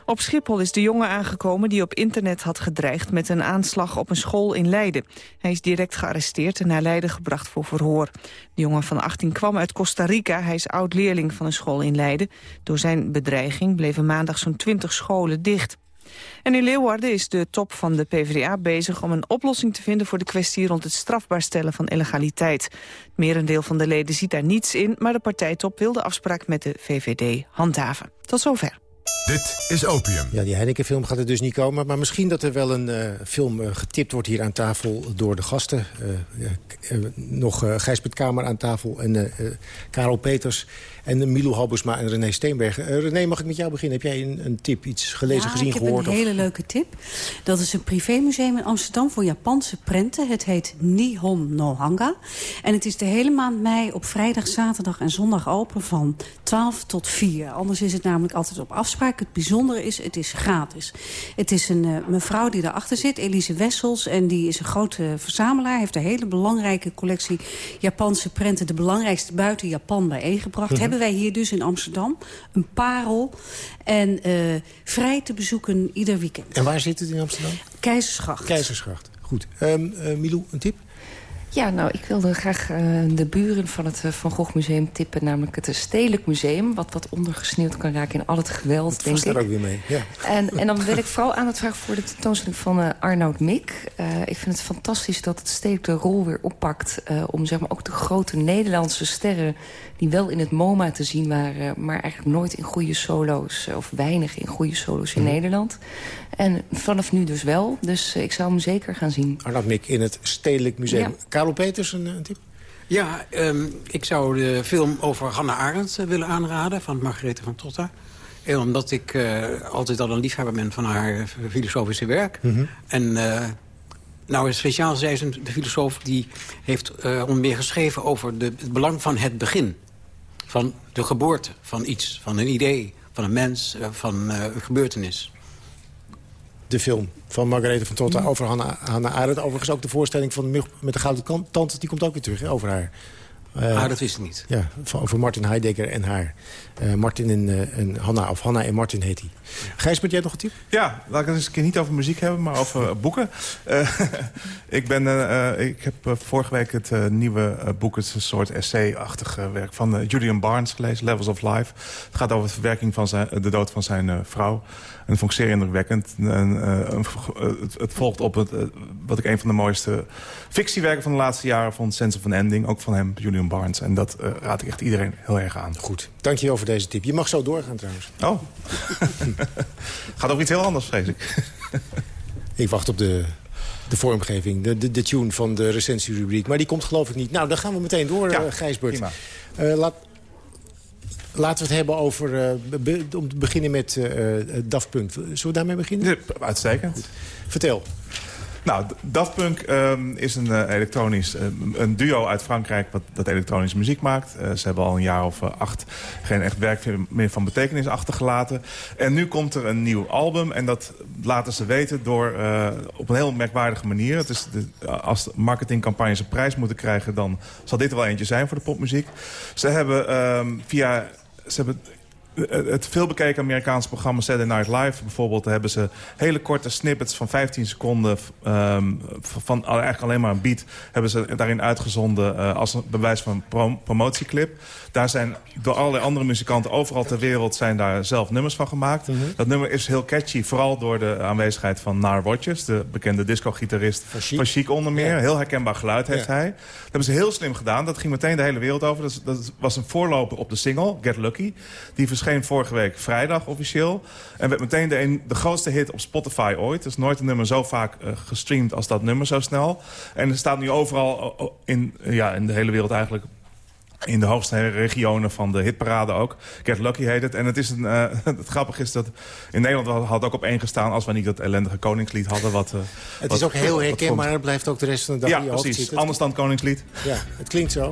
Op Schiphol is de jongen aangekomen die op internet had gedreigd met een aanslag op een school in Leiden. Hij is direct gearresteerd en naar Leiden gebracht voor verhoor. De jongen van 18 kwam uit Costa Rica. Hij is oud-leerling van een school in Leiden. Door zijn bedreiging bleven maandag zo'n 20 scholen dicht. En in Leeuwarden is de top van de PvdA bezig om een oplossing te vinden voor de kwestie rond het strafbaar stellen van illegaliteit. Het merendeel van de leden ziet daar niets in, maar de partijtop wil de afspraak met de VVD handhaven. Tot zover. Dit is Opium. Ja, die Heineken-film gaat er dus niet komen. Maar misschien dat er wel een uh, film uh, getipt wordt hier aan tafel door de gasten. Uh, nog Gijsbert Kamer aan tafel en Karel Peters... En Milou Halbersma en René Steenberg. Uh, René, mag ik met jou beginnen? Heb jij een, een tip, iets gelezen, ja, gezien, gehoord? ik heb een hele leuke tip. Dat is een privémuseum in Amsterdam voor Japanse prenten. Het heet Nihon no Hanga. En het is de hele maand mei op vrijdag, zaterdag en zondag open van 12 tot 4. Anders is het namelijk altijd op afspraak. Het bijzondere is, het is gratis. Het is een uh, mevrouw die daarachter zit, Elise Wessels. En die is een grote verzamelaar. Heeft een hele belangrijke collectie Japanse prenten. De belangrijkste buiten Japan bijeengebracht. -hmm hebben wij hier dus in Amsterdam een parel. En uh, vrij te bezoeken ieder weekend. En waar zit het in Amsterdam? Keizersgracht. Keizersgracht, goed. Um, Milou, een tip? Ja, nou, ik wilde graag uh, de buren van het uh, Van Gogh Museum tippen. Namelijk het Stedelijk Museum. Wat wat ondergesneeuwd kan raken in al het geweld, dat denk ik. er ook weer mee, ja. En, en dan wil ik vooral aandacht vragen voor de tentoonstelling van uh, Arnoud Mik. ik vind het fantastisch dat het Stedelijk de rol weer oppakt... om zeg maar, ook de grote Nederlandse sterren... die wel in het MoMA te zien waren... maar eigenlijk nooit in goede solo's... of weinig in goede solo's in Mhm. Nederland. En vanaf nu dus wel. Dus ik zou hem zeker gaan zien. Arnoud Mik in het Stedelijk Museum. Ja. Karel Peters, een, een tip? Ja, um, ik zou de film over Hannah Arendt uh, willen aanraden... van Margarethe van Trotta. En omdat ik uh, altijd al een liefhebber ben van haar uh, filosofische werk. Mhm. Mm -hmm. En nou, speciaal zij is de filosoof die heeft onder meer geschreven... over de, het belang van het begin. Van de geboorte van iets, van een idee, van een mens, van een gebeurtenis de film van Margarethe van Totta over Hannah, Hannah Arendt. Overigens ook de voorstelling van Mug met de Gouden Tand, die komt ook weer terug hè, over haar. Uh, ah, dat wist ik niet. Ja, van, over Martin Heidegger en haar. Uh, Martin en, uh, en Hanna, of Hanna en Martin heet hij. Gijsbert, jij nog een tip? Ja, laat ik het eens een keer niet over muziek hebben, maar over boeken. ik, ben, ik heb vorige week het nieuwe boek, het is een soort essay-achtig werk... van Julian Barnes gelezen, Levels of Life. Het gaat over de verwerking van zijn, de dood van zijn vrouw. En dat vond ik zeer indrukwekkend. En, het, het, volgt op het, wat ik een van de mooiste fictiewerken van de laatste jaren vond... Sense of an Ending, ook van hem, Julian Barnes. En dat raad ik echt iedereen heel erg aan. Goed, dank je wel voor deze tip. Je mag zo doorgaan trouwens. Oh. Gaat over iets heel anders, vrees ik. ik wacht op de de vormgeving, de, de, de tune van de recensierubriek. Maar die komt geloof ik niet. Nou, dan gaan we meteen door, Ja, eh, Gijsbert. prima. Eh, laat, laten we het hebben over... eh, be- om te beginnen met Daft Punk. Zullen we daarmee beginnen? Ja, uitstekend. Vertel. Nou, Daft Punk ehm, is een eh, elektronisch, eh, een duo uit Frankrijk wat, dat elektronische muziek maakt. Eh, ze hebben al een jaar of eh, acht geen echt werk meer van betekenis achtergelaten. En nu komt er een nieuw album en dat laten ze weten door op een heel merkwaardige manier. Het is de, als marketingcampagnes een prijs moeten krijgen, dan zal dit er wel eentje zijn voor de popmuziek. Ze hebben ehm, via... Ze hebben het veelbekeken Amerikaanse programma Saturday Night Live bijvoorbeeld... hebben ze hele korte snippets van 15 seconden... ehm, van eigenlijk alleen maar een beat... hebben ze daarin uitgezonden eh, als een bewijs van prom- promotieclip. Daar zijn door allerlei andere muzikanten overal ter wereld... zijn daar zelf nummers van gemaakt. Dat nummer is heel catchy, vooral door de aanwezigheid van Nar Rodgers... de bekende disco-gitarist van Chic. onder meer. Heel herkenbaar geluid heeft Ja. hij. Dat hebben ze heel slim gedaan. Dat ging meteen de hele wereld over. Dat, dat was een voorloper op de single, Get Lucky. Die verscheen vorige week vrijdag officieel. En werd meteen de, een, de grootste hit op Spotify ooit. Er is nooit een nummer zo vaak eh, gestreamd als dat nummer zo snel. En er staat nu overal eh, in, ja, in de hele wereld eigenlijk... In de hoogste regionen van de hitparade ook. Get Lucky heet het. En het, is een, eh, het grappige is dat in Nederland had ook op één gestaan... als we niet dat ellendige Koningslied hadden. Wat, eh, Het wat- is ook heel herkenbaar. Het blijft ook de rest van de dag Ja, precies. Anders dan Koningslied. Ja, het klinkt zo.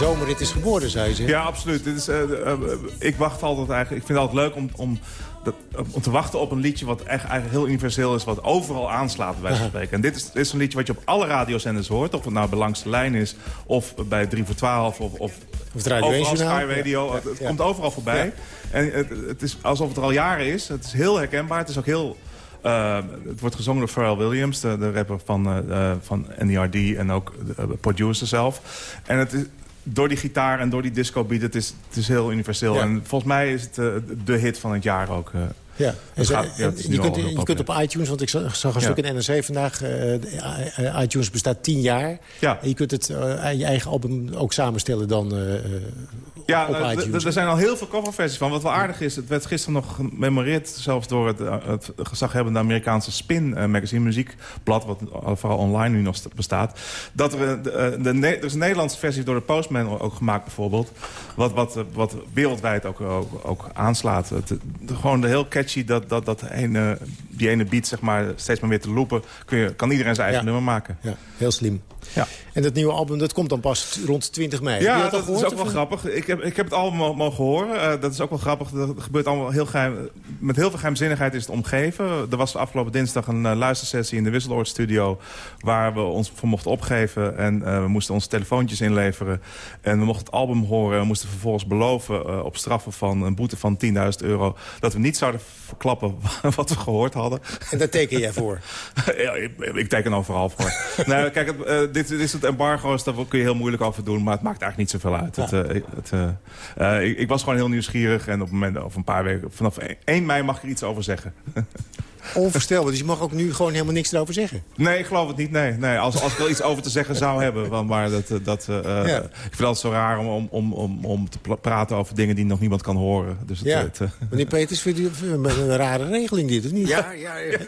Zomerrit is geboren, je zeggen. Ja, absoluut. Dit is, eh, eh, ik wacht altijd eigenlijk. Ik vind het altijd leuk om, om, om te wachten op een liedje wat echt eigenlijk heel universeel is, wat overal aanslaat bij spreken. En dit is, dit is een liedje wat je op alle radiozenders hoort, of het nou bij Langs de Lijn is, of bij 3 voor 12, of, of, Of het overal 1 journaal. Sky Radio. Ja, Het, het ja. komt overal voorbij. En het, het is alsof het er al jaren is. Het is heel herkenbaar. Het is ook heel... eh, het wordt gezongen door Pharrell Williams, de, de rapper van, eh, van NERD en ook de producer zelf. En het is, door die gitaar en door die disco beat, het is, het is heel universeel. Ja. En volgens mij is het eh, de hit van het jaar ook. eh. Ja, en gaat- ja, en je, kunt, je kunt op iTunes, want ik zag een stuk in NRC vandaag. eh, iTunes bestaat tien jaar. Ja. En je kunt het, je eigen album ook samenstellen dan Ja, nou, er zijn al heel veel coverversies van. Wat wel aardig is, het werd gisteren nog gememoreerd... zelfs door het, eh, het gezaghebbende Amerikaanse Spin eh, magazine, muziekblad... wat vooral online nu nog st- bestaat. Dat er, eh, de, er is een Nederlandse versie door de Postman ook gemaakt bijvoorbeeld. Wat, wat, wat wereldwijd ook, ook, ook aanslaat. Het, gewoon de heel catchy, dat, dat, dat ene, die ene beat zeg maar, steeds maar weer te loopen... Kun je, kan iedereen zijn eigen Ja. nummer maken. Ja, heel slim. Ja. En dat nieuwe album dat komt dan pas rond 20 mei. Ja, dat is ook wel of- grappig. Ik heb, ik heb het allemaal mo- mogen horen. Eh, dat is ook wel grappig. Er gebeurt allemaal heel geheim. Met heel veel geheimzinnigheid is het omgeven. Er was afgelopen dinsdag een eh, luistersessie in de Wisseloord Studio... waar we ons voor mochten opgeven. En eh, we moesten onze telefoontjes inleveren. En we mochten het album horen. En we moesten vervolgens beloven op straffen van een boete van 10.000 euro... dat we niet zouden verklappen wat we gehoord hadden. En daar teken jij voor? ja, ik, ik teken overal voor. nou, kijk, het, dit, dit is het embargo's, daar kun je heel moeilijk over doen. Maar het maakt eigenlijk niet zoveel uit. Het, het, ik, ik was gewoon heel nieuwsgierig. En op het moment, over een paar weken, vanaf 1 mei mag ik er iets over zeggen. Onvoorstelbaar. Dus je mag ook nu gewoon helemaal niks erover zeggen. Nee, ik geloof het niet. Nee, nee. Als, als ik er iets over te zeggen zou hebben. Want, maar dat, eh, dat, eh, eh, Ja. ik vind het altijd zo raar om, om, om, om, om te praten over dingen die nog niemand kan horen. Dus het, Ja. het, Meneer Peters, vindt u een, een rare regeling dit, of niet? Ja, ja, ja.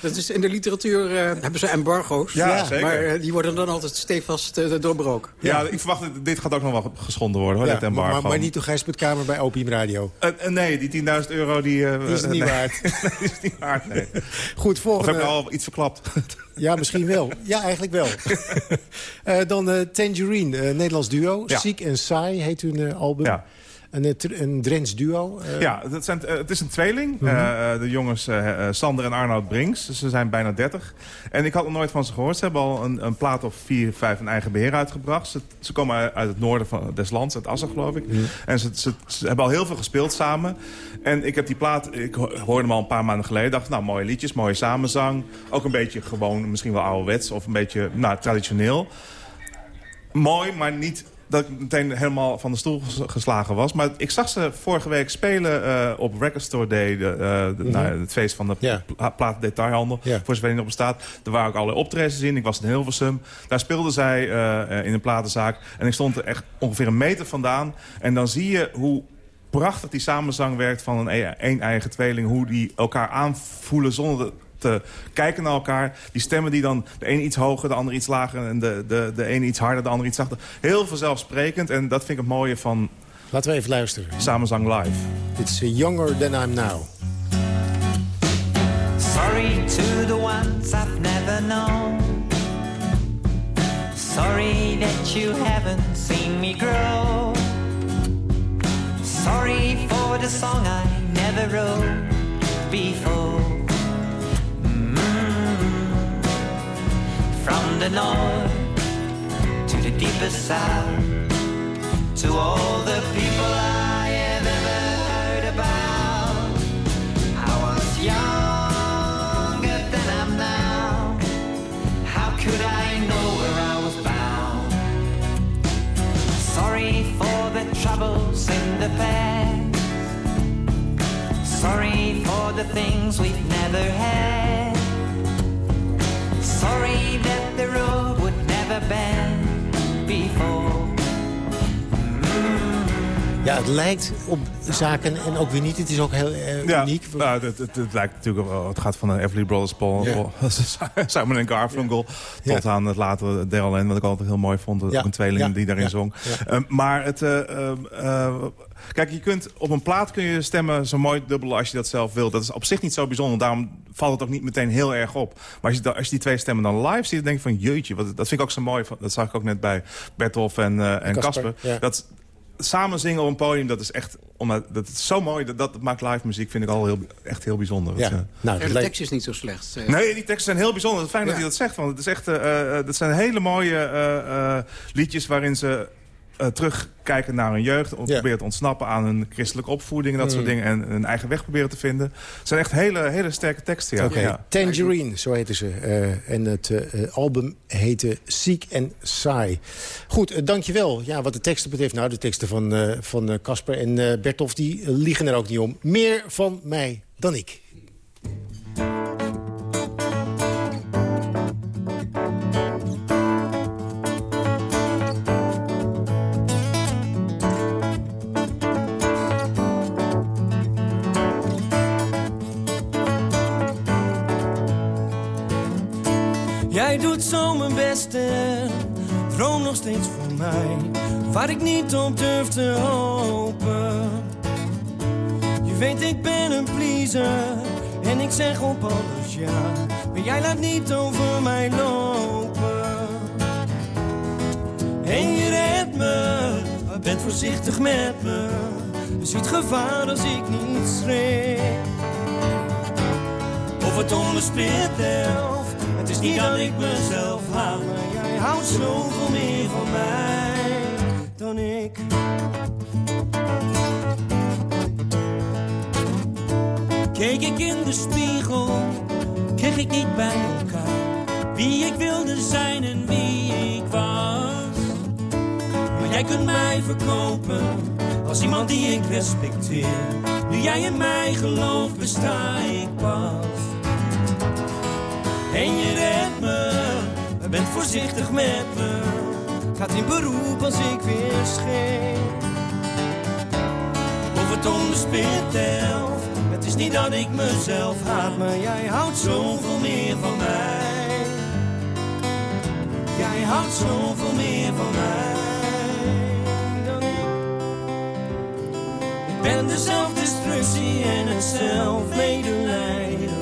Dat is, in de literatuur eh, hebben ze embargo's. Ja, zeker. Maar die worden dan altijd stevast eh, doorbroken. ja, ik verwacht dat dit gaat ook nog wel geschonden worden. Hoor, Ja, dit embargo. maar, maar niet door Gijsbert Kamer bij Opium Radio. Nee, die 10.000 euro die... eh, Die is het niet nee. waard. Nee, die is het niet waard, nee. Goed, Of volgende... heb ik al iets verklapt? Ja, misschien wel. Ja, eigenlijk wel. Eh, dan eh, Tangerine, eh, Nederlands duo. Ziek en saai heet hun album. Ja. Een, een Drents duo. eh, Ja, het, zijn, eh, het is een tweeling. Mhm. Eh, de jongens Sander en Arnoud Brinks. Ze zijn bijna 30. En ik had nog nooit van ze gehoord. Ze hebben al een, een plaat of vier, vijf in eigen beheer uitgebracht. Ze, ze komen uit, het noorden van, des lands, uit Assen geloof ik. En ze, ze, ze hebben al heel veel gespeeld samen. En ik heb die plaat, ik ho- hoorde hem al een paar maanden geleden. dacht, nou, mooie liedjes, mooie samenzang. Ook een beetje gewoon, misschien wel ouderwets of een beetje nou, traditioneel. Mooi, maar niet dat ik meteen helemaal van de stoel ges- geslagen was. Maar ik zag ze vorige week spelen eh, op Record Store Day. De, eh, de- Mhm. nou, het feest van de pla plaatdetailhandel. Voor zover die nog bestaat. Er waren ook allerlei optredens in. Ik was in Hilversum. Daar speelden zij eh, in een platenzaak. En ik stond er echt ongeveer een meter vandaan. En dan zie je hoe prachtig die samenzang werkt van een e- een eigen tweeling. Hoe die elkaar aanvoelen zonder de- te kijken naar elkaar. Die stemmen die dan de een iets hoger, de ander iets lager... en de, de, de ene iets harder, de ander iets zachter. Heel vanzelfsprekend. En dat vind ik het mooie van Laten we even luisteren. samenzang live. Dit is eh, Younger Than I'm Now. Sorry to the ones I've never known. Sorry that you haven't seen me grow. Sorry for the song I never wrote before. The north to the deepest south, to all the people I have ever heard about. I was younger than I'm now. How could I know where I was bound? Sorry for the troubles in the past. Sorry for the things we've never had. Sorry that the road would never bend before. Ja, het lijkt op zaken en ook weer niet. Het is ook heel eh, Ja, uniek. nou, het, het, het lijkt natuurlijk wel, het gaat van de Everly Brothers, Paul, Ja. Paul- Simon en Garfunkel, Ja. tot aan het latere Ann, wat ik altijd heel mooi vond, Ja. ook een tweeling die daarin zong. Ehm, maar het, eh, ehm, eh, kijk, je kunt op een plaat kun je stemmen zo mooi dubbelen als je dat zelf wilt. Dat is op zich niet zo bijzonder, daarom valt het ook niet meteen heel erg op. Maar als je, als je die twee stemmen dan live ziet, dan denk je van jeutje, wat, dat vind ik ook zo mooi. van- Dat zag ik ook net bij Bertolf en, eh, en Casper. Dat samen zingen op een podium, dat is echt omdat, dat is zo mooi. Dat, dat maakt live muziek, vind ik al heel, echt heel bijzonder. Ja. Dat, eh, Nou, de tekst is niet zo slecht. Nee, die teksten zijn heel bijzonder. Fijn dat hij dat zegt. Want het is echt, eh, eh, dat zijn hele mooie eh, eh, liedjes waarin ze eh, terugkijken naar hun jeugd. Of proberen te ontsnappen aan hun christelijke opvoeding en dat Mm. soort dingen. En hun eigen weg proberen te vinden. Het zijn echt hele, hele sterke teksten. Ja. Ja. Tangerine, zo heten ze. Eh, en het eh, album heette Ziek en Saai. Goed, dankjewel. Ja, wat de teksten betreft, nou, de teksten van eh, van Casper en Bertolf... die liegen er ook niet om. Meer van mij dan ik. Jij doet zo mijn best en droom nog steeds van mij. Waar ik niet op durf te hopen. Je weet ik ben een pleaser en ik zeg op alles ja. Maar jij laat niet over mij lopen. En je redt me, maar bent voorzichtig met me. Je ziet gevaar als ik niet schrik. Of het om is niet dat ik mezelf haat, maar jij houdt zoveel meer van mij dan ik. Keek ik in de spiegel, kreeg ik niet bij elkaar wie ik wilde zijn en wie ik was. Maar jij kunt mij verkopen als iemand die ik respecteer. Nu jij in mij gelooft, besta ik pas. En je redt me, bent voorzichtig met me. Gaat in beroep als ik weer scheer. Of het om de spit delft. Het is niet dat ik mezelf haat, maar jij houdt zoveel meer van mij. Jij houdt zoveel meer van mij. Ik ben de zelfdestructie en het zelfmedelijden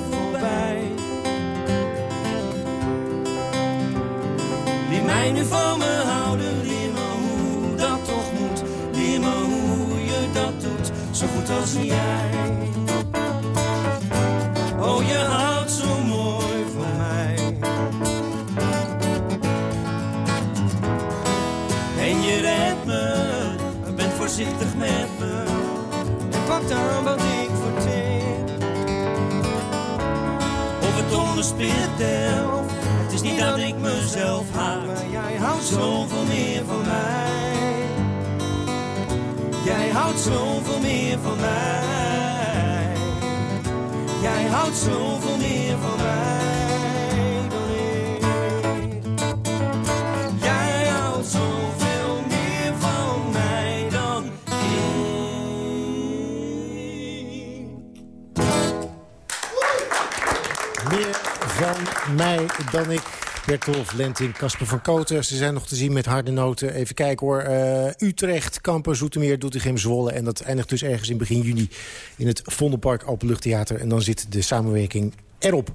mij nu van me houden, leer me hoe dat toch moet. Leer me hoe je dat net als jij. Oh, je houdt zo mooi van mij. En je redt me, bent voorzichtig met me. En pakt aan wat ik verteer. Of het onderspit delft. Het is niet dat ik mezelf haat, houdt zoveel meer van mij. Jij houdt zoveel meer van mij. Jij houdt zoveel meer van mij ik. Jij houdt zoveel meer van mij dan Meer van mij dan ik. Bertolf Lenting, Casper van Koten. Ze zijn nog te zien met harde noten. Even kijken hoor. Eh, Utrecht, Kampen, Zoetermeer, Doetinchem, Zwolle. En dat eindigt dus ergens in begin juni in het Vondelpark Openluchttheater. En dan zit de samenwerking erop.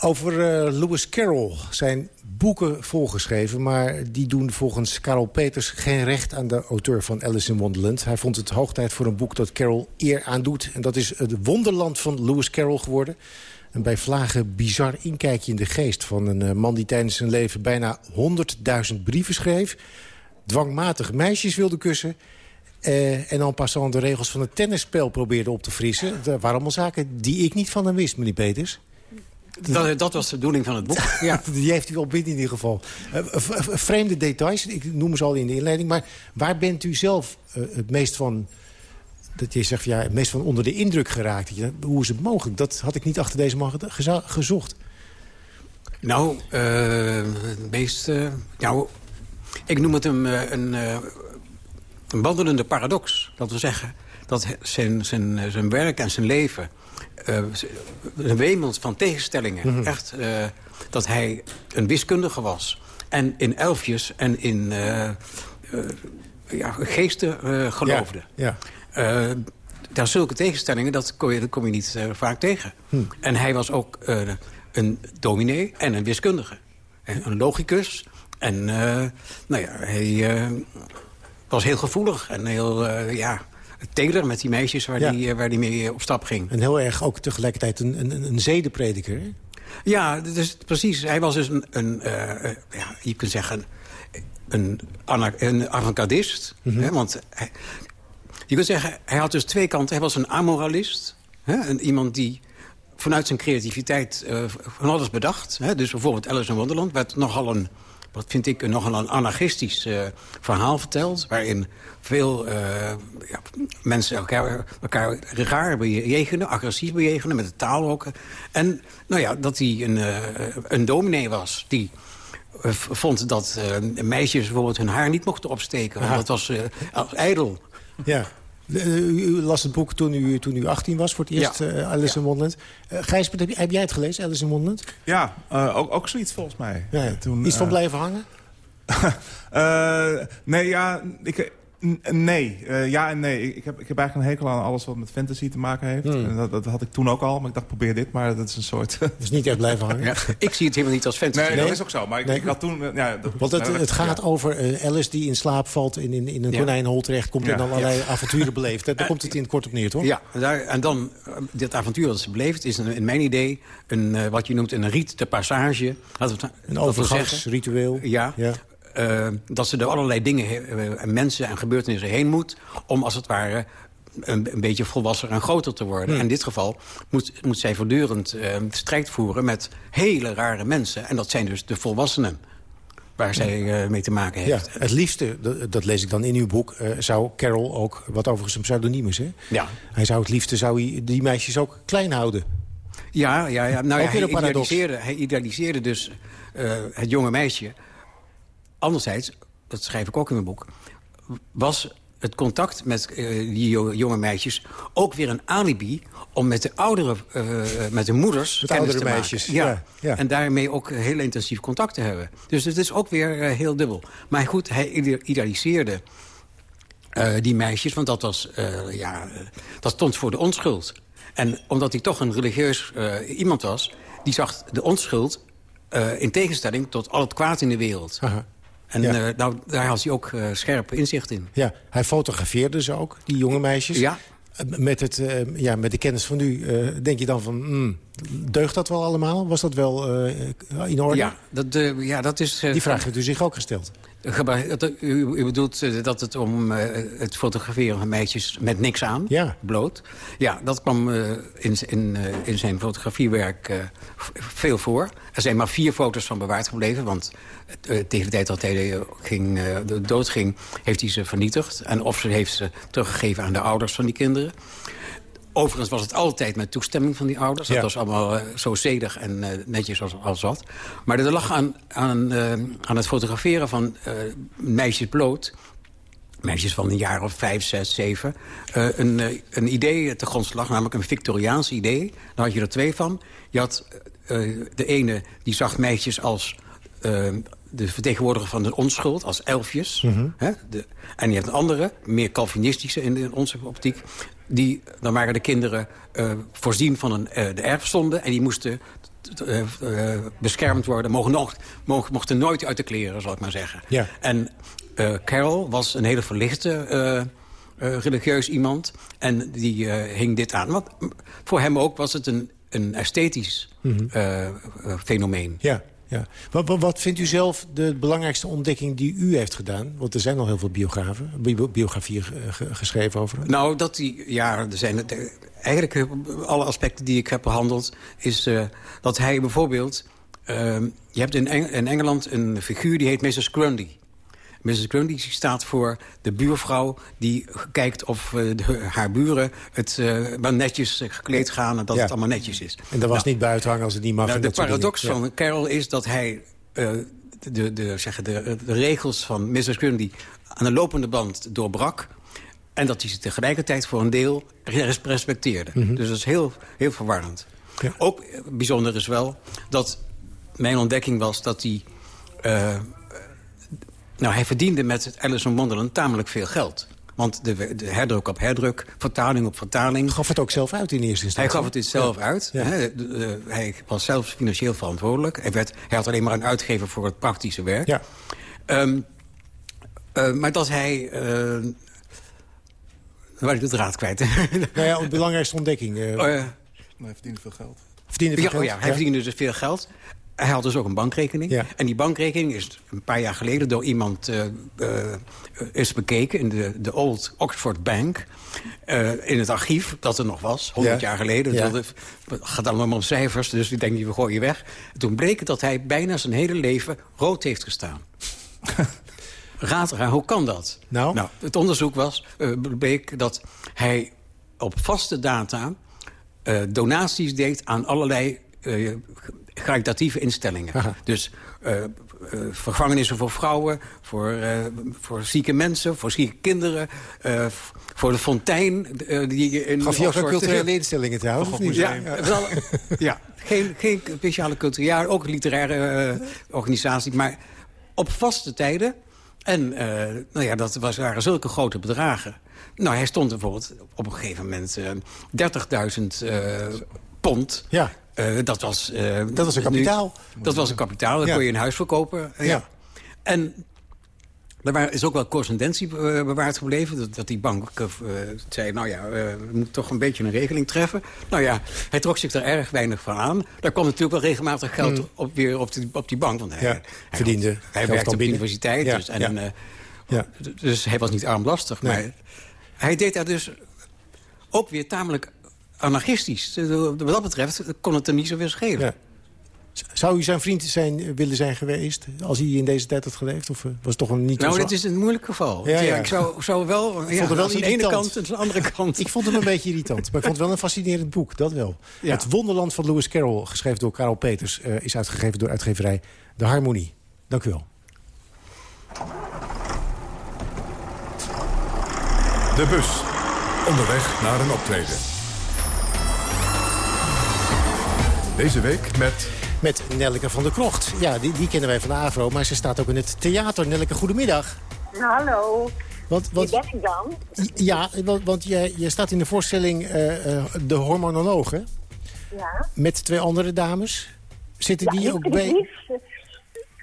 Over eh, Lewis Carroll zijn boeken volgeschreven... maar die doen volgens Carol Peters geen recht aan de auteur van Alice in Wonderland. Hij vond het hoog tijd voor een boek dat Carroll eer aandoet. En dat is Het Wonderland van Lewis Carroll geworden. Een bij vlagen bizar inkijkje in de geest van een eh, man die tijdens zijn leven bijna 100.000 brieven schreef. Dwangmatig meisjes wilde kussen. eh, en dan passant de regels van het tennisspel probeerde op te frissen. Dat waren allemaal zaken die ik niet van hem wist, meneer Peters. Dat, dat was de bedoeling van het boek. Ja. Die heeft u binnen in ieder geval. Eh, vreemde details, ik noem ze al in de inleiding. Maar waar bent u zelf eh, het meest van... Dat je zegt, ja, het meest van onder de indruk geraakt. Hoe is het mogelijk? Dat had ik niet achter deze man gezocht. Nou, eh, het meest... eh, nou, ik noem het een, eh, een, eh, een wandelende paradox. Dat wil zeggen dat zijn, zijn, eh, zijn werk en zijn leven... eh, een wemelt van tegenstellingen. Mhm. Echt, eh, dat hij een wiskundige was. En in elfjes en in eh, eh, ja, geesten eh, geloofde. Ja. Eh, daar zulke tegenstellingen, dat kom je, dat kom je niet eh, vaak tegen. Hm. En hij was ook eh, een dominee en een wiskundige. En een logicus. En nou ja, hij was heel gevoelig en heel ja, teder met die meisjes waar hij Ja. waar die mee op stap ging. En heel erg ook tegelijkertijd een, een, een zedenprediker. hè? Ja, dus precies. Hij was dus een, een ja, je kunt zeggen, een, een avant-gardist. hè, want hij, je kunt zeggen, hij had dus twee kanten. Hij was een amoralist. Hè, een, iemand die vanuit zijn creativiteit eh, van alles bedacht. Hè, dus bijvoorbeeld Alice in Wonderland werd nogal een... wat vind ik nogal een anarchistisch eh, verhaal verteld... waarin veel eh, ja, mensen elkaar, elkaar raar bejegenen, agressief bejegenen... met de taal ook. En nou ja, dat hij een, een dominee was die vond dat meisjes bijvoorbeeld hun haar niet mochten opsteken. Want dat was als ijdel. Ja. Eh, U, u las het boek toen u, toen u 18 was voor het eerst, Ja. eh, Alice in Wonderland. Gijsbert, heb, heb jij het gelezen, Alice in Wonderland? Ja, eh, ook, ook zoiets volgens mij. Ja, Toen, Iets van blijven hangen? Eh, nee, ja, ik, nee. Eh, ja en nee. Ik, heb, ik heb eigenlijk een hekel aan alles wat met fantasy te maken heeft. Hmm. En dat, dat had ik toen ook al, maar ik dacht probeer dit. Maar dat is een soort... Dus niet echt blijven hangen? Ja, ik zie het helemaal niet als fantasy. Nee, dat is ook zo. Maar ik, Nee. ik had toen... eh, Ja, dat- Want het, nou, het dat- gaat ja. over eh, Alice die in slaap valt, in, in, in een Ja. konijnenhol terechtkomt... Ja. en dan allerlei avonturen beleeft. Daar komt het in het kort op neer, toch? Ja, en daar, en dan, dit avontuur dat ze beleeft, is een, in mijn idee een, eh, wat je noemt een riet de passage. Laten we het- Een dat overgangsritueel. Ja, Ja. eh, dat ze door allerlei dingen, en mensen en gebeurtenissen heen moet... om als het ware een, een beetje volwassener en groter te worden. Hmm. En in dit geval moet, moet zij voortdurend eh, strijd voeren met hele rare mensen. En dat zijn dus de volwassenen waar zij mee te maken Ja, heeft. het liefste, dat, dat lees ik dan in uw boek... zou Carol ook, wat overigens een pseudoniem is, hè? Ja. Hij zou het liefste zou hij die meisjes ook klein houden. Ja, ja, ja. Nou ja, hij, idealiseerde, hij idealiseerde dus het jonge meisje. Anderzijds, dat schrijf ik ook in mijn boek... was het contact met eh, die jo- jonge meisjes ook weer een alibi... om met de oudere, eh, met de moeders Met kennis oudere te meisjes, maken. ja, ja. En daarmee ook heel intensief contact te hebben. Dus het is ook weer eh, heel dubbel. Maar goed, hij ide- idealiseerde die meisjes, want dat, was, ja, dat stond voor de onschuld. En omdat hij toch een religieus iemand was... die zag de onschuld in tegenstelling tot al het kwaad in de wereld. Aha. En Ja. eh, nou, daar had hij ook eh, scherp inzicht in. Ja, hij fotografeerde ze ook, die jonge meisjes. Ja. Met, het, eh, ja, met de kennis van nu, eh, denk je dan van... hmm, deugt dat wel allemaal? Was dat wel eh, in orde? Ja, dat, eh, ja, dat is... eh, Die vraag heeft u zich ook gesteld. U, u bedoelt eh, dat het om eh, het fotograferen van meisjes met niks aan, Ja. bloot. Ja, dat kwam eh, in, in, in zijn fotografiewerk veel voor. Er zijn maar vier foto's van bewaard gebleven, want tegen de tijd dat hij ging, dood ging, heeft hij ze vernietigd. En of ze heeft ze teruggegeven aan de ouders van die kinderen. Overigens was het altijd met toestemming van die ouders. Dat Ja. was allemaal eh, zo zedig en eh, netjes als, als wat. Maar er lag aan, aan, eh, aan het fotograferen van meisjes bloot... meisjes van een jaar of vijf, zes, zeven... een, een idee te grondslag, namelijk een Victoriaans idee. Daar had je er twee van. Je had de ene, die zag meisjes als... de vertegenwoordiger van de onschuld, als elfjes. Hè? De, en je hebt een andere, meer Calvinistische in, in onze optiek... Die, dan waren de kinderen eh, voorzien van een, eh, de erfstonde... en die moesten eh, beschermd worden, mogen, nog, mogen, mochten nooit uit de kleren, zal ik maar zeggen. Ja. En Carol was een hele verlichte religieus iemand. En die hing dit aan. Want voor hem ook was het een, een esthetisch Mhm. fenomeen. Ja, ja. Wat, wat, vindt u zelf de belangrijkste ontdekking die u heeft gedaan? Want er zijn al heel veel biografen, bi- biografieën ge- geschreven over hem. Nou, dat die, ja, er zijn het, eh, eigenlijk eh, alle aspecten die ik heb behandeld... is eh, dat hij bijvoorbeeld... eh, je hebt in Engeland een figuur die heet Mrs. Grundy. Mrs. Grundy staat voor de buurvrouw die kijkt of eh, de- haar buren het wel netjes eh, gekleed gaan... en dat Ja. het allemaal netjes is. En dat was Nou, niet buiten hangen als het niet mag. nou, de paradox van Carol is dat hij de, de, zeggen, de, de regels van Mrs. Grundy aan de lopende band doorbrak. En dat hij ze tegelijkertijd voor een deel res- respecteerde. Mhm. Dus dat is heel, heel verwarrend. Ook bijzonder is wel dat mijn ontdekking was dat hij... nou, hij verdiende met het Alice in Wonderland tamelijk veel geld. Want de, de herdruk op herdruk, vertaling op vertaling... Gaf het ook zelf uit in eerste instantie? Hij gaf het dit zelf Ja. uit. Ja. Hè, de- de- hij was zelf financieel verantwoordelijk. Hij, werd, hij had alleen maar een uitgever voor het praktische werk. Ja. Ehm, eh, maar dat hij... eh dan was ik de draad kwijt. Nou ja, de belangrijkste ontdekking. eh, Oh, ja. Maar hij verdiende veel geld. verdiende veel Ja, oh ja, hij verdiende dus veel geld. Hij had dus ook een bankrekening. Ja. En die bankrekening is een paar jaar geleden door iemand eh, eh, is bekeken... in de, de Old Oxford Bank. eh, in het archief, dat er nog was, 100 Ja. jaar geleden. Ja. Het gaat allemaal om cijfers, dus ik denk, we gooien weg. Toen bleek het dat hij bijna zijn hele leven rood heeft gestaan. Raad eraan, hoe kan dat? Nou? het onderzoek was, bleek dat hij op vaste data donaties deed aan allerlei caritatieve instellingen. Aha. Dus eh, vervangenissen voor vrouwen, voor, eh, voor zieke mensen, voor zieke kinderen... voor de fontein die in Gaf je ook culturele instellingen trouwens? of niet? ja, wel, ja geen, geen speciale cultuur. Ja, ook literaire organisatie. Maar op vaste tijden. En nou ja, dat was, waren zulke grote bedragen. Nou, hij stond bijvoorbeeld op een gegeven moment eh 30.000 eh, pond. Ja. Eh, dat, was, eh, Dat was een nu- kapitaal. dat was een kapitaal. Ja. kon je een huis verkopen. eh, ja. Ja. En er is ook wel correspondentie bewaard gebleven. Dat, dat die bank zei, nou ja, we moeten toch een beetje een regeling treffen. Nou ja, hij trok zich er erg weinig van aan. Daar kwam natuurlijk wel regelmatig geld Mm. op, weer op die, op die bank. Want hij, Ja, hij verdiende had- Hij werkte op de universiteit. Dus, en, dus hij was niet armlastig. Nee. Maar hij deed daar dus ook weer tamelijk anarchistisch. Wat dat betreft kon het hem niet zoveel schelen. Ja. Zou u zijn vriend zijn, willen zijn geweest als hij in deze tijd had geleefd? Of eh, was het toch een niet Nou, dit is een moeilijk geval. Ja, Ja, ja. Ik zou, zou wel... Ik ja, vond het wel aan de ene irritant. kant en aan de andere kant. Ik vond hem een beetje irritant, maar ik vond het wel een fascinerend boek, dat wel. Ja. Het Wonderland van Lewis Carroll, geschreven door Karel Peters... eh, is uitgegeven door uitgeverij De Harmonie. Dank u wel. De bus. Onderweg naar een optreden. Deze week met... Met Nelleke van der Krocht. Ja, die, die kennen wij van de AVRO, maar ze staat ook in het theater. Nelleke, goedemiddag. Hallo. Want, want, Wie ben ik dan? ja, want, want je, je staat in de voorstelling eh, eh, De Hormonologen... Ja. met twee andere dames. Zitten Ja, die ook bij... liefst-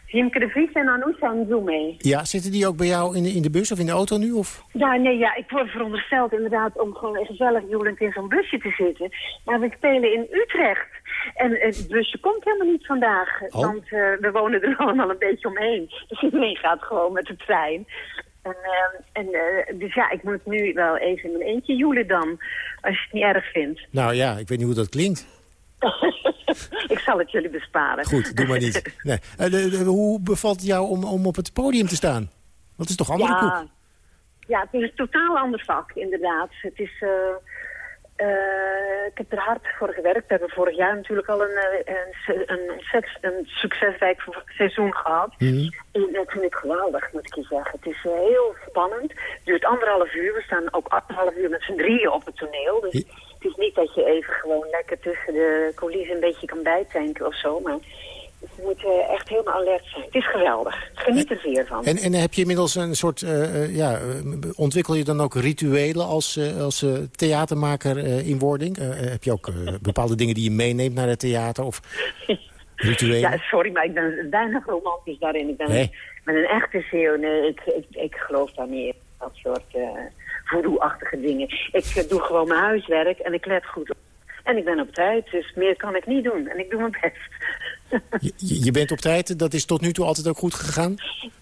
Hiemke de Vries en Anousha Nzoumé. Ja, zitten die ook bij jou in de, in de bus of in de auto nu? Of? Ja, nee, ja, ik word verondersteld inderdaad om gewoon gezellig joelend in zo'n busje te zitten. Maar we spelen in Utrecht. En het busje komt helemaal niet vandaag. Oh. Want eh, we wonen er allemaal een beetje omheen. Dus iedereen gaat gewoon met de trein. En, eh, en, eh, dus ja, ik moet nu wel even in mijn eentje joelen dan. Als je het niet erg vindt. Nou ja, ik weet niet hoe dat klinkt. ik zal het jullie besparen. Goed, doe maar niet. Nee. Eh, de- de- hoe bevalt het jou om, om op het podium te staan? Het is toch andere ja, koek? Ja, het is een totaal ander vak, inderdaad. Het is... eh, eh, ik heb er hard voor gewerkt. We hebben vorig jaar natuurlijk al een, eh, een, een, een succesrijk seizoen gehad. En dat vind ik geweldig, moet ik je zeggen. Het is eh, heel spannend. Het duurt anderhalf uur. We staan ook anderhalf uur met z'n drieën op het toneel. Dus het is niet dat je even gewoon lekker tussen de coulissen een beetje kan bijtanken of zo. Maar je moet echt helemaal alert zijn. Het is geweldig. Geniet er weer van. En, en heb je inmiddels een soort, eh, eh, ja, eh, ontwikkel je dan ook rituelen als, als theatermaker in wording? Heb je ook bepaalde dingen die je meeneemt naar het theater of rituelen? Ja, sorry, maar ik ben weinig romantisch daarin. Ik ben Nee. met een echte CEO, nee, ik, ik, ik geloof daar niet in. Dat soort voodoo-achtige dingen. Ik doe gewoon mijn huiswerk en ik let goed op. En ik ben op tijd, dus meer kan ik niet doen. En ik doe mijn best. Je, je bent op tijd, dat is tot nu toe altijd ook goed gegaan?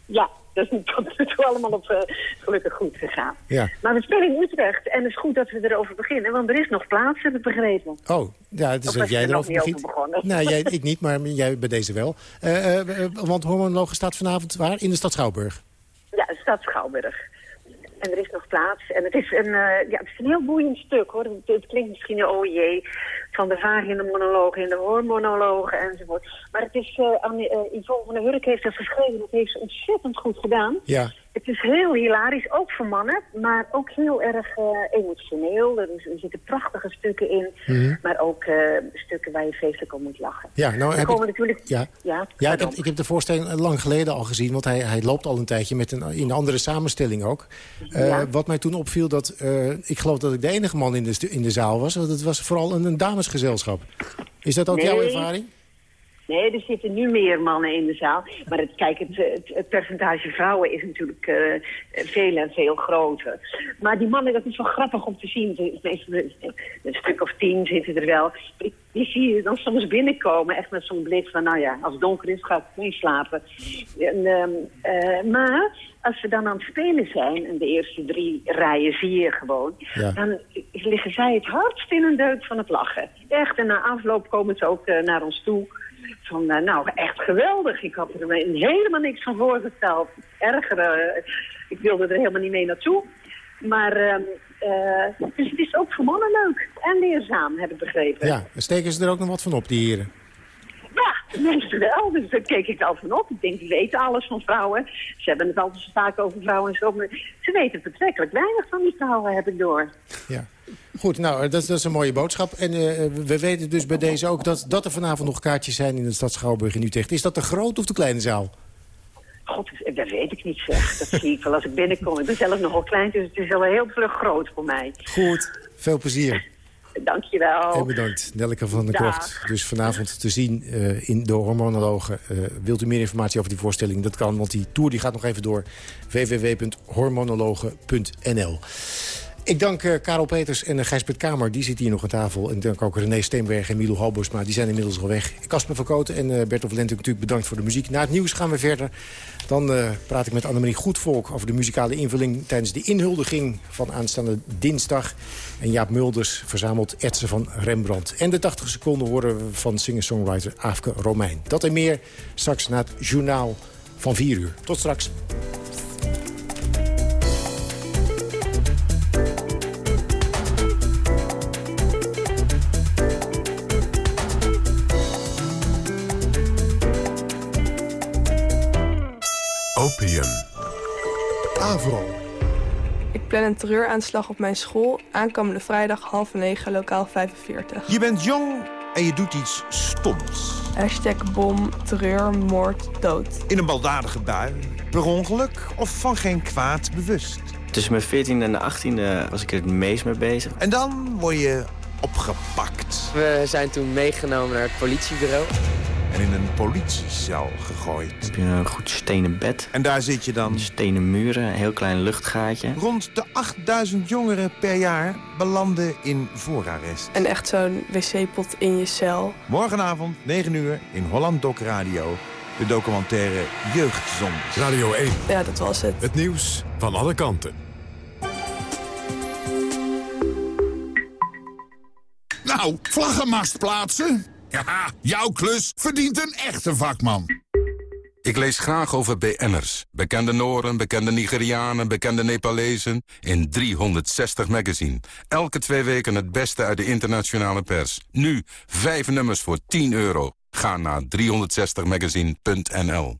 ja, dat is tot nu toe allemaal op eh, gelukkig goed gegaan. Ja. Maar we spelen in Utrecht en het is goed dat we erover beginnen. Want er is nog plaats, heb ik begrepen. Oh, ja, het is dat jij er erover begint. over begonnen? Nou, jij, ik niet, maar jij bij deze wel. Eh, eh, want Hormonologen staat vanavond waar? In de stad Schouwburg. Ja, de stad Schouwburg. En er is nog plaats. En het is een, eh, ja, het is een heel boeiend stuk, hoor. Het, klinkt misschien, oh jee, van de vaginemonologen en de hoormonologen enzovoort. Maar het is, eh, Yvonne van der Hurk heeft dat geschreven. Dat heeft ze ontzettend goed gedaan. Ja. Het is heel hilarisch, ook voor mannen, maar ook heel erg eh, emotioneel. Er, er zitten prachtige stukken in, Mhm. maar ook eh, stukken waar je feestelijk om moet lachen. Ja, nou heb ik- natuurlijk... Ja. Ja, Ja, ik heb, ik heb de voorstelling lang geleden al gezien, want hij, hij loopt al een tijdje met een, in een andere samenstelling ook. Eh, Ja. Wat mij toen opviel, dat eh, ik geloof dat ik de enige man in de, in de zaal was, want het was vooral een, een damesgezelschap. Is dat ook jouw ervaring? Nee, er zitten nu meer mannen in de zaal. Maar het, kijk, het, het, het percentage vrouwen is natuurlijk eh, veel en veel groter. Maar die mannen, dat is wel grappig om te zien. Er- Een stuk of tien zitten er wel. Die, zie je dan soms binnenkomen, echt met zo'n blik van... nou ja, als het donker is, ga ik niet slapen. En, ehm, eh, maar als we dan aan het spelen zijn... en de eerste drie rijen zie je gewoon... Ja. dan liggen zij het hardst in een deuk van het lachen. Echt, en na afloop komen ze ook eh, naar ons toe... Van, eh, nou, echt geweldig. Ik had er helemaal niks van voorgesteld. Erger, eh, ik wilde er helemaal niet mee naartoe. Maar, ehm, eh, dus het is ook voor mannen leuk. En leerzaam, heb ik begrepen. Ja, steken ze er ook nog wat van op, die heren? Mensen wel. Dus daar keek ik al van op. Ik denk, die weten alles van vrouwen. Ze hebben het altijd zo vaak over vrouwen en zo. Maar ze weten betrekkelijk weinig van die vrouwen, heb ik door. Ja. Goed, nou, dat, dat is een mooie boodschap. En eh, we weten dus bij deze ook dat, dat er vanavond nog kaartjes zijn in de stad Schouwburg in Utrecht. Is dat de grote of de kleine zaal? God, dat weet ik niet zeg. Dat zie ik wel als ik binnenkom. Ik ben zelf nogal klein, dus het is wel heel vlug groot voor mij. Goed, veel plezier. Dankjewel. En bedankt, Nelleke van der. Krocht. Dus vanavond te zien eh, in de Hormonologen. Eh, wilt u meer informatie over die voorstelling? Dat kan, want die tour die gaat nog even door. www.hormonologen.nl ik dank eh, Karel Peters en uh, Gijsbert Kamer. Die zit hier nog aan tafel. En dank ook René Steenberg en Milo Halbosma. Die zijn inmiddels al weg. Kasper van Kooten en uh, Bert of Lente natuurlijk bedankt voor de muziek. Na het nieuws gaan we verder. Dan praat ik met Annemarie Goedvolk over de muzikale invulling... tijdens de inhuldiging van aanstaande dinsdag. En Jaap Mulders verzamelt etsen van Rembrandt. En de 80 seconden horen we van singer-songwriter Aafke Romein. Dat en meer straks na het journaal van 4 uur. Tot straks. Plan een terreuraanslag op mijn school. Aankomende vrijdag half negen, lokaal 45. Je bent jong en je doet iets stoms. Hashtag bom, terreur, moord, dood. In een baldadige bui, per ongeluk of van geen kwaad bewust. Tussen mijn 14e en de 18e was ik er het meest mee bezig. En dan word je opgepakt. We zijn toen meegenomen naar het politiebureau. En in een politiecel gegooid. Heb je een goed stenen bed. En daar zit je dan? Stenen muren, een heel klein luchtgaatje. Rond de 8000 jongeren per jaar belanden in voorarrest. En echt zo'n wc-pot in je cel. Morgenavond, 9 uur, in Holland Doc Radio. De documentaire Jeugdzondes. Radio 1. Ja, dat was het. Het nieuws van alle kanten. Nou, vlaggenmast plaatsen? Ja, jouw klus verdient een echte vakman. Ik lees graag over BN'ers. Bekende Noren, bekende Nigerianen, bekende Nepalezen. In 360 magazine. Elke twee weken het beste uit de internationale pers. Nu, vijf nummers voor 10 euro. Ga naar 360magazine.nl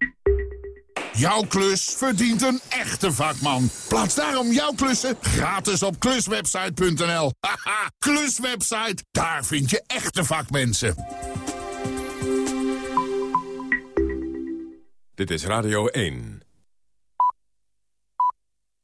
Jouw klus verdient een echte vakman. Plaats daarom jouw klussen gratis op kluswebsite.nl. Haha, kluswebsite, daar vind je echte vakmensen. Dit is Radio 1.